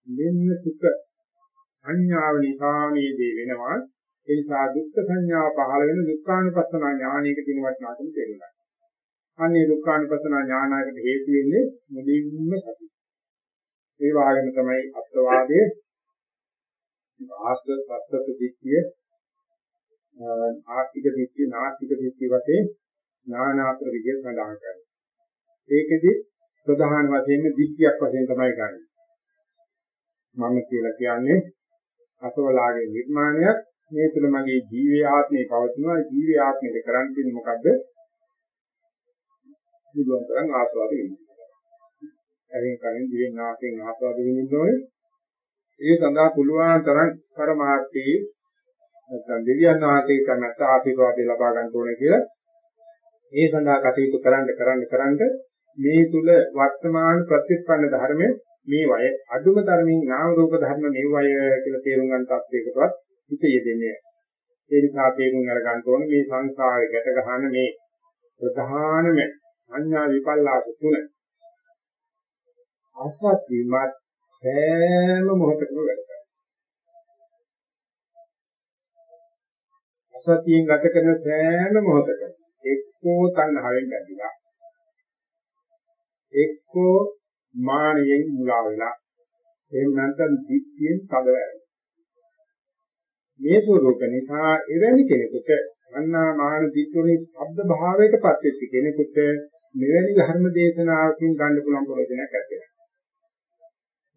මෙන්න සුඛ සංඥාව නිසා මේ දේ වෙනවා. ඒ නිසා දුක්ඛ සංඥාව පහළ වෙන දුක්ඛානුපස්සන ඥානයක තියෙන වටිනාකම තේරුණා. අනේ දුක්ඛානුපස්සන ඥානයකට හේතු වෙන්නේ මුලින්ම සතිය. ඒ වගේම තමයි අත්වාදයේ ආස්ස වස්තක දිට්ඨිය ආර්ථික දිට්ඨිය නාස්තික දිට්ඨිය වශයෙන් නානාත්‍ර විදිය සඳහන් කරනවා. ඒකෙදි ප්‍රධාන වශයෙන් දිට්ඨියක් වශයෙන් තමයි ගන්න. මම කියලා කියන්නේ අසවලාගේ නිර්මාණයක් මේ තුළ මගේ ජීවී ආත්මේ පවතිනවා ජීවී ආත්මෙට කරන්න තියෙන්නේ මොකද්ද? බුදුන් තරම් ආස්වාද වෙන්නේ. ඇහෙන් කනෙන් දිවෙන් නාසයෙන් ආස්වාද විඳින්න ඕනේ. ඒ සඳහා පුළුවන් තරම් පරමාර්ථී නැත්නම් දෙවියන් වහන්සේ කැමැත්ත ආශිර්වාදය ලබා ගන්න ඕනේ කියලා ඒ සඳහා කටයුතු කරන්න කරන්න කරන්න මේ තුල වර්තමාන ප්‍රතිස්පන්න ධර්ම මේ වය අදුම ධර්මයෙන් නාම රූප ධර්ම මේ වය කියලා තේරුම් ගන්න තාක්ෂයකටවත් හිත යෙදෙන්නේ. ඒ නිසා තේරුම් අරගන්න ඕනේ මේ සංසාරේ ගැට ගන්න මේ ප්‍රධානම අඤ්ඤා විපල්ලාස තුන. ආස්වාද වීමත් සෑම මොහොතකම වැඩ කරනවා. අසතියෙන් ගත කරන සෑම මොහොතකම එක්කෝ තණ්හාවෙන් බැඳිලා එක්කෝ මානෙන් මුලා වෙලා එහෙම නැත්නම් දික්තියෙන් කඩලා මේ ස්වરૂප නිසා එවැනි කෙනෙකුට අන්නා මාන දික්තුනි ශබ්ද භාවයකපත් වෙච්ච කෙනෙකුට මෙවැනි ධර්ම දේශනාවකින් ගන්න පුළුවන් ප්‍රයෝජනයක් ඇති වෙනවා.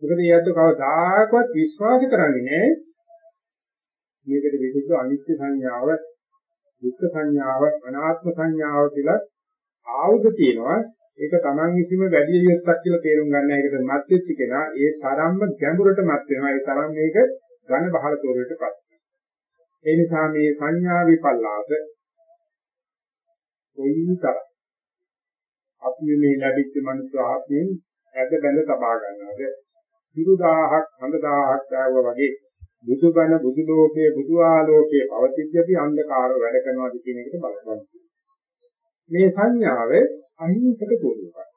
මොකද ඊයත් කවදාකවත් විශ්වාස කරන්නේ නැහැ මේකට විරුද්ධ අනිත්‍ය සංඥාව, දුක්ඛ සංඥාව, අනාත්ම සංඥාව කියලා ආයුධ තියෙනවා. ඒක Taman විසීම වැඩි යොත්තක් කියලා තේරුම් ගන්න එකට මත් වෙච්ච කෙනා ඒ තරම්ම ගැඹුරට මත් වෙනවා. ඒ තරම් මේක ඝන බහල තෝරයටපත්. ඒ නිසා මේ සංඥා විපල්ලාස කොයිතරම් අපි මේ ලැබිච්ච මනුස්ස ආත්මයෙන් ඇද බැඳ තබා ගන්නවද? සිරු දහහක් හඳ දහහක් ආවා වගේ බුදුබණ බුදු ලෝකයේ බුදු ආලෝකයේ පවතිද්දී අන්ධකාරව වැඩ කරනවාද කියන එකට බලපං. මේ සංඥාව අහිංසක කෝරුවක්.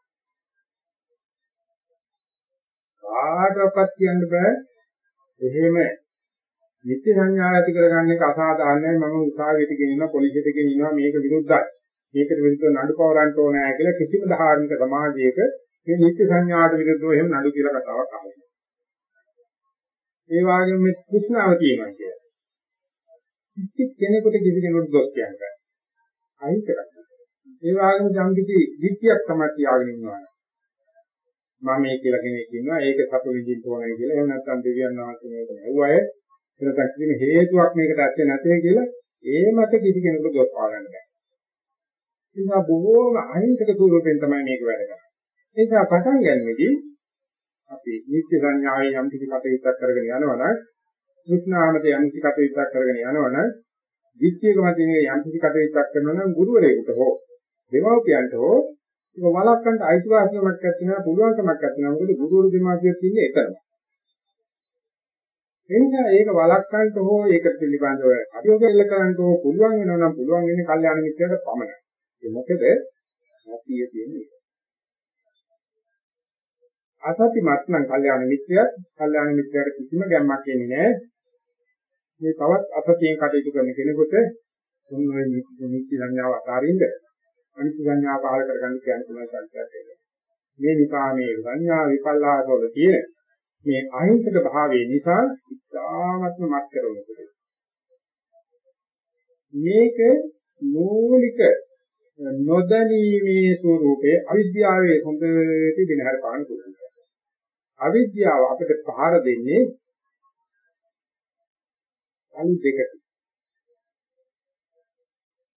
කාටවත් කියන්න බෑ එහෙම නිත්‍ය සංඥාව ඇති කරගන්න එක අසාධාරණයි මම උසාවියට ගෙනිනවා පොලිසියට ගෙනිනවා මේක විරුද්ධයි මේකට විරුද්ධව නඩු පවරන්න ඕනෑ කියලා කිසිම ධාර්මික සමාජයක මේ නිත්‍ය සංඥාවට විරුද්ධව එහෙම නඩු කියලා කතාවක් අහන්නේ ඒ වගේම මේ කුෂ්ණාව තියෙනවා කියන්නේ. කිසි කෙනෙකුට කිසි කෙනෙකුට දොස් කියන්නේ. අයින් කරන්නේ. ඒ වගේම යම් කිසි විත්‍යක් තමයි තියාගෙන ඉන්නවා. මම මේ කියලා කෙනෙක් ඉන්නවා ඒක සතු විදිහට ඕනයි කියලා. එහෙම නැත්නම් දෙවියන් වහන්සේ මේක නෙවුවය. එතන කිසිම හේතුවක් මේකට ඇත්තේ නැතේ කියලා ඒ මත කිසි කෙනෙකුට දොස් පාගන්න බෑ. ඒ නිසා බොහෝම අහිංසක ස්වරූපෙන් තමයි මේක වැඩ කරන්නේ. ඒ නිසා පටන් ගන්නෙදී අපි නිත්‍ය සංඥාවේ යම් කිසි කටයුත්තක් කරගෙන යනවනම් කෘෂ්ණාමත යම් කිසි කටයුත්තක් කරගෙන යනවනම් විත්‍යක මතිනේ යම් කිසි කටයුත්තක් කරනවා නම් ගුරුවරයෙකුට හෝ දෙමව්පියන්ට හෝ ඒක වළක්වන්න අයිතිවාසිකමක් නැත්නම් පුළුවන්කමක් නැත්නම් මොකද ගුරුවරු දෙමාපියෝ ඉන්නේ එකම. ඒ නිසා ඒක වළක්වන්න හෝ ඒක පිළිබඳව අභියෝග එල්ල කරන්න හෝ පුළුවන් වෙනවා නම් පුළුවන් වෙන්නේ කල්යාණ මිත්‍රයට පමණයි. ඒ මොකද අපි කියන්නේ අසතිමත් නම් කල්යාණ මිත්‍රයත් කල්යාණ මිත්‍රයාට කිසිම ගැම්මක් එන්නේ නැහැ. මේ තවත් අපතේන් කටයුතු කරන කෙනෙකුට මොනවායි නිත්‍ය සංඥාව අතාරින්ද අනිත්‍ය සංඥාව පහල කරගන්න කියන තුනයි සංකල්පය. මේ නිසා මේ සංඥා විපල්ලාස වල තියෙන මේ අහිංසක භාවයේ නිසා ඉතාමත්ම මත් කරනවා. මේක මූලික නොදැනීමේ ස්වરૂපේ අවිද්‍යාවේ හොඳට දිනහර පාන කුරුයි. අවිද්‍යාව අපිට පහර දෙන්නේ අනි දෙකට.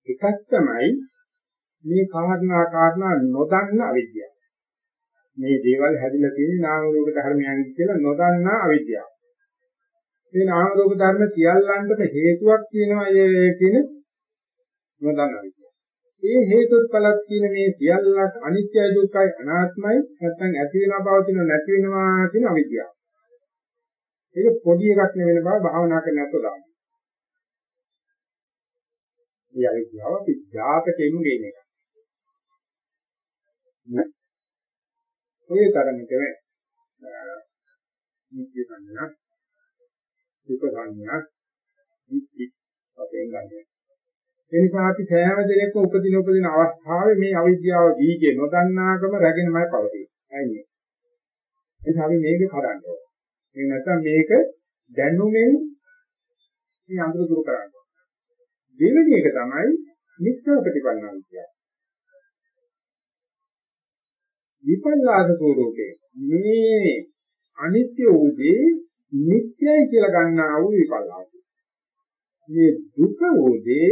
එකක් තමයි මේ කාරණා කාරණා නොදන්න අවිද්‍යාව. මේ දේවල් හැදිලා තියෙන නාම රූප ධර්මයන් කියලා නොදන්නා අවිද්‍යාව. මේ නාම රූප ධර්ම සියල්ලන්ටම හේතුවක් තියෙනවා කියන නොදන්න අවිද්‍යාව. ඒ හේතුත්පලක් කියන මේ සියල්ලක් අනිත්‍යයි දුක්ඛයි අනාත්මයි නැත්නම් ඇති වෙනවා පවතිනවා නැති වෙනවා කියන අවිද්‍යාව. ඒක පොඩි එකක් නෙවෙන බව භාවනා කරන්න නැත්නම් දාන්න. මේ අවිද්‍යාව අපි ජාතකෙම ගේන එක. ඔය තරමටම නිත්‍ය සංඥා දුක සංඥා නිත්‍ය වශයෙන් ගන්නවා. ඒ නිසා අපි සෑම දෙයක්ම උපදින උපදින අවස්ථාවේ මේ අවිද්‍යාව දීගේ නොදන්නාකම රැගෙනමයි පවතින්නේ. අයිනේ. ඒ නිසා අපි මේක කඩන්න ඕනේ. ඒ නැත්නම් මේක දැනුමෙන් මේ අඳුර දුරු කරන්න ඕනේ. දෙවෙනි එක තමයි නිත්‍ය ප්‍රතිපන්නා විද්‍යාව. විපල්ලාස ස්වરૂපේ මේ අනිත්‍ය වූදී නිට්ටයයි කියලා ගන්නා වූ විපල්ලාස. මේ දුක වූදී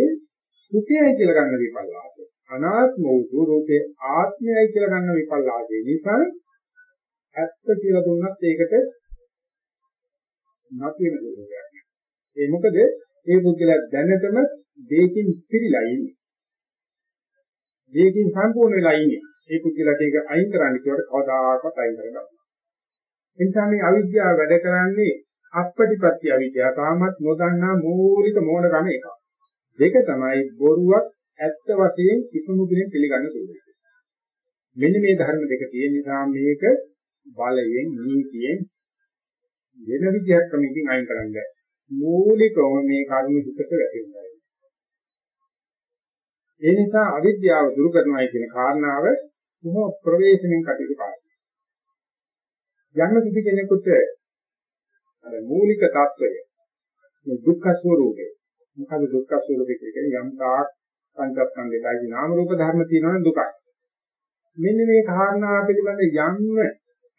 සුඛයයි කියලා ගන්න විපල්ලාසය. අනාත්ම වූ රූපේ ආත්මයයි කියලා ගන්න විපල්ලාසය නිසා ඇත්ත කියලා දුන්නත් ඒකට නැති වෙන දෙයක්. ඒ මොකද ඒ පුද්ගලයා දැනටම දෙයකින් පිරීලා ඉන්නේ. දෙයකින් සම්පූර්ණ වෙලා ඉන්නේ. ඒ පුද්ගලයාට ඒක අයින් කරන්න කිව්වට කවදාකවත් අයින් කරගන්න. ඒ නිසා මේ අවිද්‍යාව වැඩ කරන්නේ අපපටිපත්‍ය අවිද්‍යාව. තාමත් නොදන්නා මූලික මෝඩකම එකක්. දෙක තමයි බොරුවක් ඇත්ත වශයෙන් කිසිම කෙනෙක් පිළිගන්න දෙයක්. මෙන්න මේ ධර්ම දෙක තියෙන නිසා මේක බලයෙන් නීතියෙන් වෙන විදිහක් කමකින් අයින් කරන්න බෑ. මූලිකව මේ කර්ම හිතට වැටෙනවා. ඒ නිසා අවිද්‍යාව දුරු කරනවායි කියන කාරණාව බොහෝ ප්‍රවේශමෙන් කටයුතු කරනවා. යම් කිසි කෙනෙකුට අර මූලික తত্ত্বය මේ දුක්ඛ ස්වરૂපේ මොකද දුක්ඛ ස්වરૂපේ කියන්නේ යම් තාක් පංචස්කන්ධයයි නාම රූප ධර්ම තියෙනවනම් දුකයි. මෙන්න මේ කාරණා පිළිබඳ යම්ම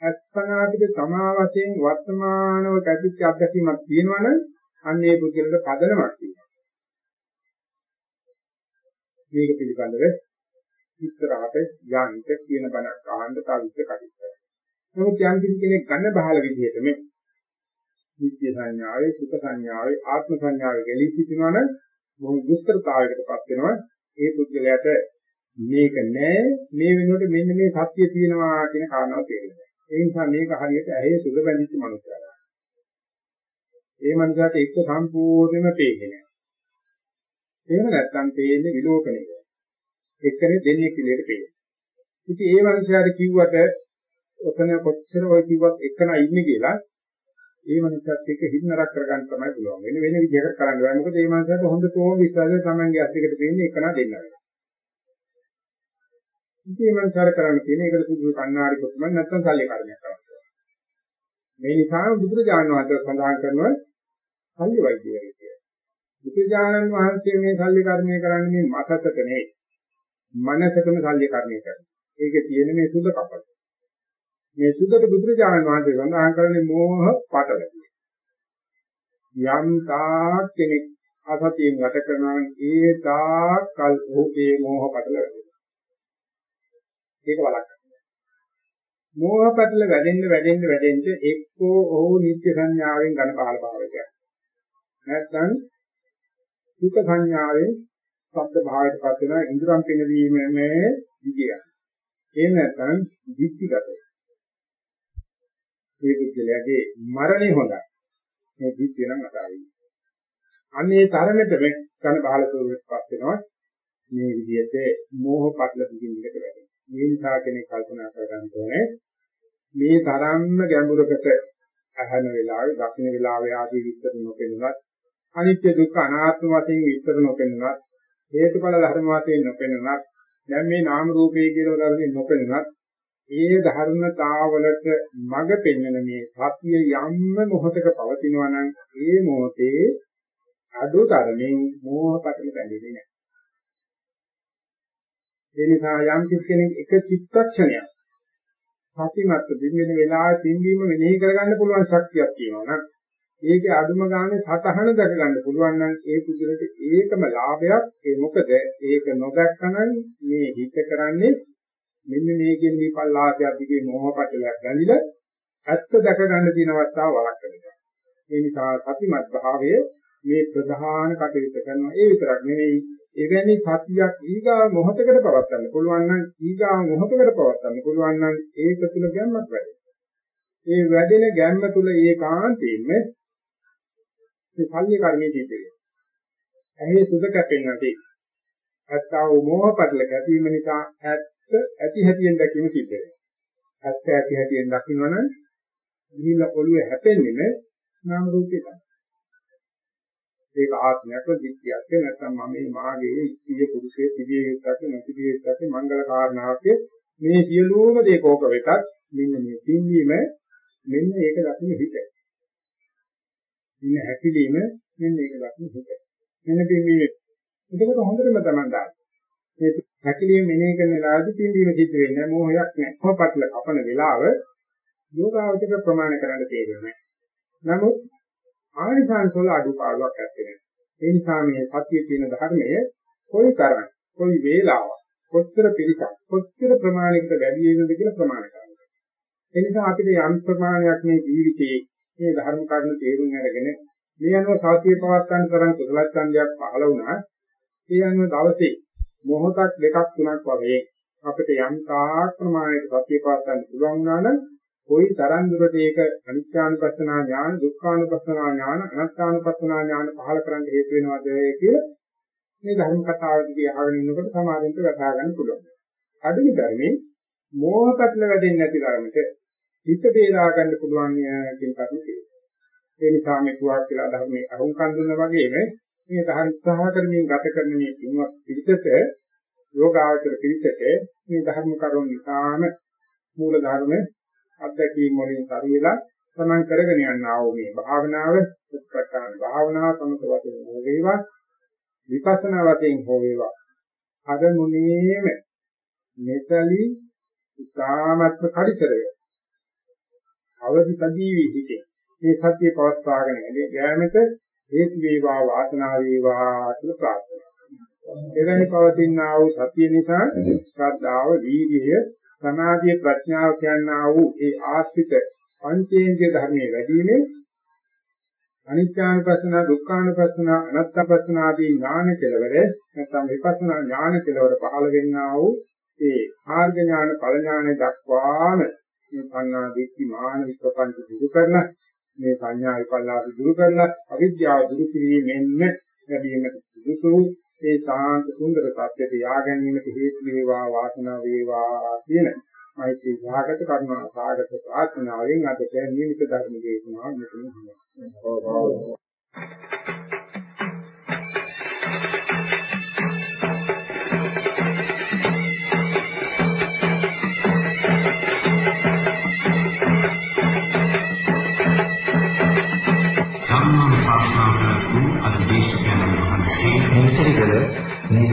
අස්පනාතික තමා වශයෙන් වර්තමානව කැටිච්ච අත්දැකීමක් තියෙනවනම් අන්න ඒ පුද්ගලට පදනමක් තියෙනවා. මේක පිළිබඳව ඉස්සරහට යන්නට කියන බණක් අහන්න තව විස්තර කටයුතු නමුත් යම් කිසි කෙනෙක් ගන්න බහල විදිහට මේ නිත්‍ය සංඥාවේ සුඛ සංඥාවේ ආත්ම සංඥාවේ ගැලී සිටිනවා නම් බොහෝ දුෂ්කරතාවයකටපත් වෙනවා. ඒ පුද්ගලයාට මේක නෑ මේ වෙනුවට මෙන්න මේ සත්‍ය තියෙනවා කියන කාරණාව තේරෙනවා ඒ නිසා මේක හරියට ඇහි සුද බැඳිච්ච මනුස්සයලා ඒ මනුස්සයාට එක්ක සම්පූර්ණයෙන්ම පේන්නේ නෑ. එහෙම නැත්නම් පේන්නේ විලෝකණය එක්කනේ දෙන්නේ පිළිවෙලට පේන්නේ ඉතින් ඒ මනුස්සයාට කිව්වට ඔතන කොච්චර ඔය කිව්වත් එකන ඉන්නේ කියලා ඒ මනුස්සයත් එක්ක හින්නරක් කරගන්න තමයි පුළුවන්. වෙන වෙන විදිහකට කරන්න බෑ. මොකද මේ මනුස්සයාට හොඳටම විශ්වාසය තමන්ගේ අත් එකට දෙන්නේ එකන දෙන්නවා. ඉතින් මේ මනුස්සයාට කරන්න තියෙන්නේ ඒකට සුදු කන්නාරි කොටම නැත්නම් සල්ලි කර්මයක් කරනවා. මේ නිසා බුදුරජාණන් වහන්සේ සඳහන් කරනවා සල්ලි වෛද්‍යවරයෙක් කියලා. බුදුරජාණන් වහන්සේ මේ සල්ලි කර්මය කරන්නේ මේ මතකට නෙවෙයි. මනසකම සල්ලි කර්මය කරනවා. ඒකේ තියෙන මේ සුද කපල. මේ සුද්ධ බුදුරජාණන් වහන්සේ සඳහන් කරන්නේ මෝහ පටල. යම් තාක් කෙනෙක් අසතියෙන් ගත කරනවා ඒ තාක් කල් ඔහුගේ මෝහ පටල වැඩෙනවා. ඒක වළක්වන්න. මෝහ පටල වැඩෙන්න වැඩෙන්න වැඩෙන්න එක්කෝ ඔහු නිත්‍ය සංඥාවෙන් ඝන පහළ භාවයට නැත්නම් සුඛ සංඥාවෙන් ශබ්ද භාවයට පත් වෙන ඉන්ද්‍රම් පිනවීමේ විදිය. එහෙම නැත්නම් දික්තිගතයි. මේ පුද්ගලයාගේ මරණය හොඳයි. මේ දිට්ඨිය නම් අතාරින්න. අන්නේ තරමට මේ කන බහල ස්වරූපයක් වෙනවා. මේ විදිහට මෝහ පටල පිටින්කට වැඩි. මේ නිසා කෙනෙක් කල්පනා කරගන්න ඕනේ මේ තරම්ම ගැඹුරකට අහන වෙලාවේ, දකින්න වෙලාවේ ආදී විස්තර නොපෙනුනත් අනිත්‍ය දුක්ඛ අනාත්ම වශයෙන් විස්තර නොපෙනුනත් හේතුඵල ධර්ම වශයෙන් නොපෙනුනත් දැන් මේ නාම රූපේ කියලා ධර්මයෙන් නොපෙනුනත් ඒ ධර්මතාවලට මඟ පෙන්වන මේ සත්‍ය යම්ම මොහතක පවතිනවා නම් ඒ මොහොතේ අඩුතරමින් මෝහපතල බැඳෙන්නේ නැහැ. ඒ නිසා යම් කෙනෙක් එක චිත්තක්ෂණයක් සතිමත් දෙවියන වෙලාවේ තින්වීම මෙනෙහි කරගන්න පුළුවන් ශක්තියක් තියෙනවා නම් ඒකේ අදුම ගානේ සතහන දැක ගන්න පුළුවන් නම් ඒ පුදුරට ඒකම ලාභයක් ඒ මොකද ඒක නොදැක්කනම් මේ හිත කරන්නේ මෙන්න මේකෙන් විපල්ලාසයක් දිගේ මොහපටලයක් ගැලිලා ඇත්ත දැක ගන්න තියෙන අවස්ථාව වළක්වනවා. ඒ නිසා සතිමත් භාවය මේ ප්‍රධාන කටයුත්ත කරනවා. ඒ විතරක් නෙවෙයි එවැනි සතියක් ඊගා මොහතකට පවත්වන්න පුළුවන් නම් ඊගා මොහතකට පවත්වන්න පුළුවන් නම් ඒක තුල ගැම්මක් වැඩි. ඒ වැඩෙන ගැම්ම තුල ඒකාන්තයෙන්ම මේ සල්ලි කර්මයේ තියෙන්නේ. ඇහි සුද කැපෙන්නේ ඇත්තව මොහපටල ගැටීම නිසා ඇත්ත ඇති හැටියෙන් දැකීම සිද්ධ වෙනවා. ඇත්ත ඇති හැටියෙන් දකින්නවනම් ගිහිල්ලා ඔළුවේ හැපෙන්නේම නාම රූපේ තමයි. ඒක ආත්මයක් දිට්ඨියක් නැත්නම් මම මේ මාගේ ස්ත්‍රිය පුරුෂයේ තිබිය යුත්තක් නැතිබිය යුත්තක් මංගල කාරණාවක් මේ සියලුම දේ කෝක වෙතත් මෙන්න මේ තින්වීම මෙන්න ඒක දකින්න හිත. ඉන්න හැකිලිම මෙන්න ඒක දකින්න හිත. මෙන්න මේ එතකොට හොඳටම තමයි දාන්න. මේ හැකිලිය මෙනෙහි කරන වෙලාවදී පින්දීම සිද්ධ වෙන්නේ මොහොයක් නැහැ. කොහොපත්ල කපන වෙලාව යෝගාවචක ප්‍රමාණ කරන්න තේරෙන්නේ නමුත් ආනිසංසවල අඩුපාඩුවක් ඇත්තේ ඒ නිසා මේ සත්‍යයේ තියෙන ධර්මය කොයි තරම් කොයි වේලාවක් කොච්චර පිළිසක් කොච්චර ප්‍රමාණයකට වැඩි වෙනවද කියලා ප්‍රමාණ කරනවා. ඒ නිසා අපිට යම් ප්‍රමාණයක් මේ ජීවිතයේ මේ ධර්ම කරුණු තේරුම් අරගෙන මේ අනුව සාතිය පවත්වන්න තරම් කුසල ඡන්දයක් පහළ වුණා. ඒ අනුව දවසේ මොහොතක් දෙකක් තුනක් වගේ අපිට යම් තාක් ප්‍රමාණයක සතිය පවත්වන්න පුළුවන් වුණා නම් කොයි තරම් දුරට ඒක අනිත්‍යානුපස්සනා ඥාන, දුක්ඛානුපස්සනා ඥාන, අනාත්මානුපස්සනා ඥාන පහළ කරන්න හේතු වෙනවද කියලා මේ ධර්ම කතාවකදී අහගෙන ඉන්නකොට සමාධියට වටහා ගන්න පුළුවන්. අදින ධර්මයේ මෝහකටල වැඩෙන්නේ නැති ධර්මයට හිත බේරා ගන්න පුළුවන් කියන කරුණ තියෙනවා. ඒ නිසා මේ තුවාක් කියලා ධර්මයේ අරුම්කන් දුන්නා වගේම මේ ධර්ම උත්සාහ කරමින් ගත කරන මේ පින්වත් පිළිසෙට යෝගාචර පිළිසෙට මේ ධර්ම කරුණ නිසාම මූල ධර්ම අධ්‍යක්ීම් වලින් පරිවිලා තමන් කරගෙන යනා වූ මේ භාවනාව. සත්‍යකාන භාවනාව සමත වශයෙන් හෝ වේවා විපස්සනා වශයෙන් හෝ වේවා. අද මුනේම මෙතලි ඉතාමත්ම පරිසරය. අවදිපදී විහිිතේ මේ සත්‍ය පවත්වාගෙන යෑමට හේතු වේවා වාසනාව වේවා කියලා ප්‍රාර්ථනා එවැනි පවතිනා වූ සතිය නිසා ශ්‍රද්ධාව, වීර්යය, සමාධිය, ප්‍රඥාව කියනා වූ ඒ ආශ්‍රිත පංචේන්ද්‍රිය ධර්මයේ වැඩිමේ අනිත්‍යානුපස්සන, දුක්ඛානුපස්සන, අනාත්මපස්සන ආදී ඥාන කෙලවර නැත්නම් විපස්සනා ඥාන කෙලවර පහළ වෙන්නා වූ ඒ ආර්ග ඥාන, ඵල ඥාන දක්වාම මේ පන්නා දික්ටි මාන විපපංච දුරු කරන මේ සංඥා විපල්ලාස දුරු කරන අවිද්‍යාව දුරු කිරීමෙන්ම ලැබීමට සුදුසු ඒ සාන්ත සුන්දර සත්‍යයට යා ගැනීමට හේතු වේවා වාසනාව වේවා කියන මෛත්‍රී සාගත කරුණා සාගත ප්‍රාර්ථනාවෙන් අද නියමිත ධර්ම දේශනාව මෙතන හිමි.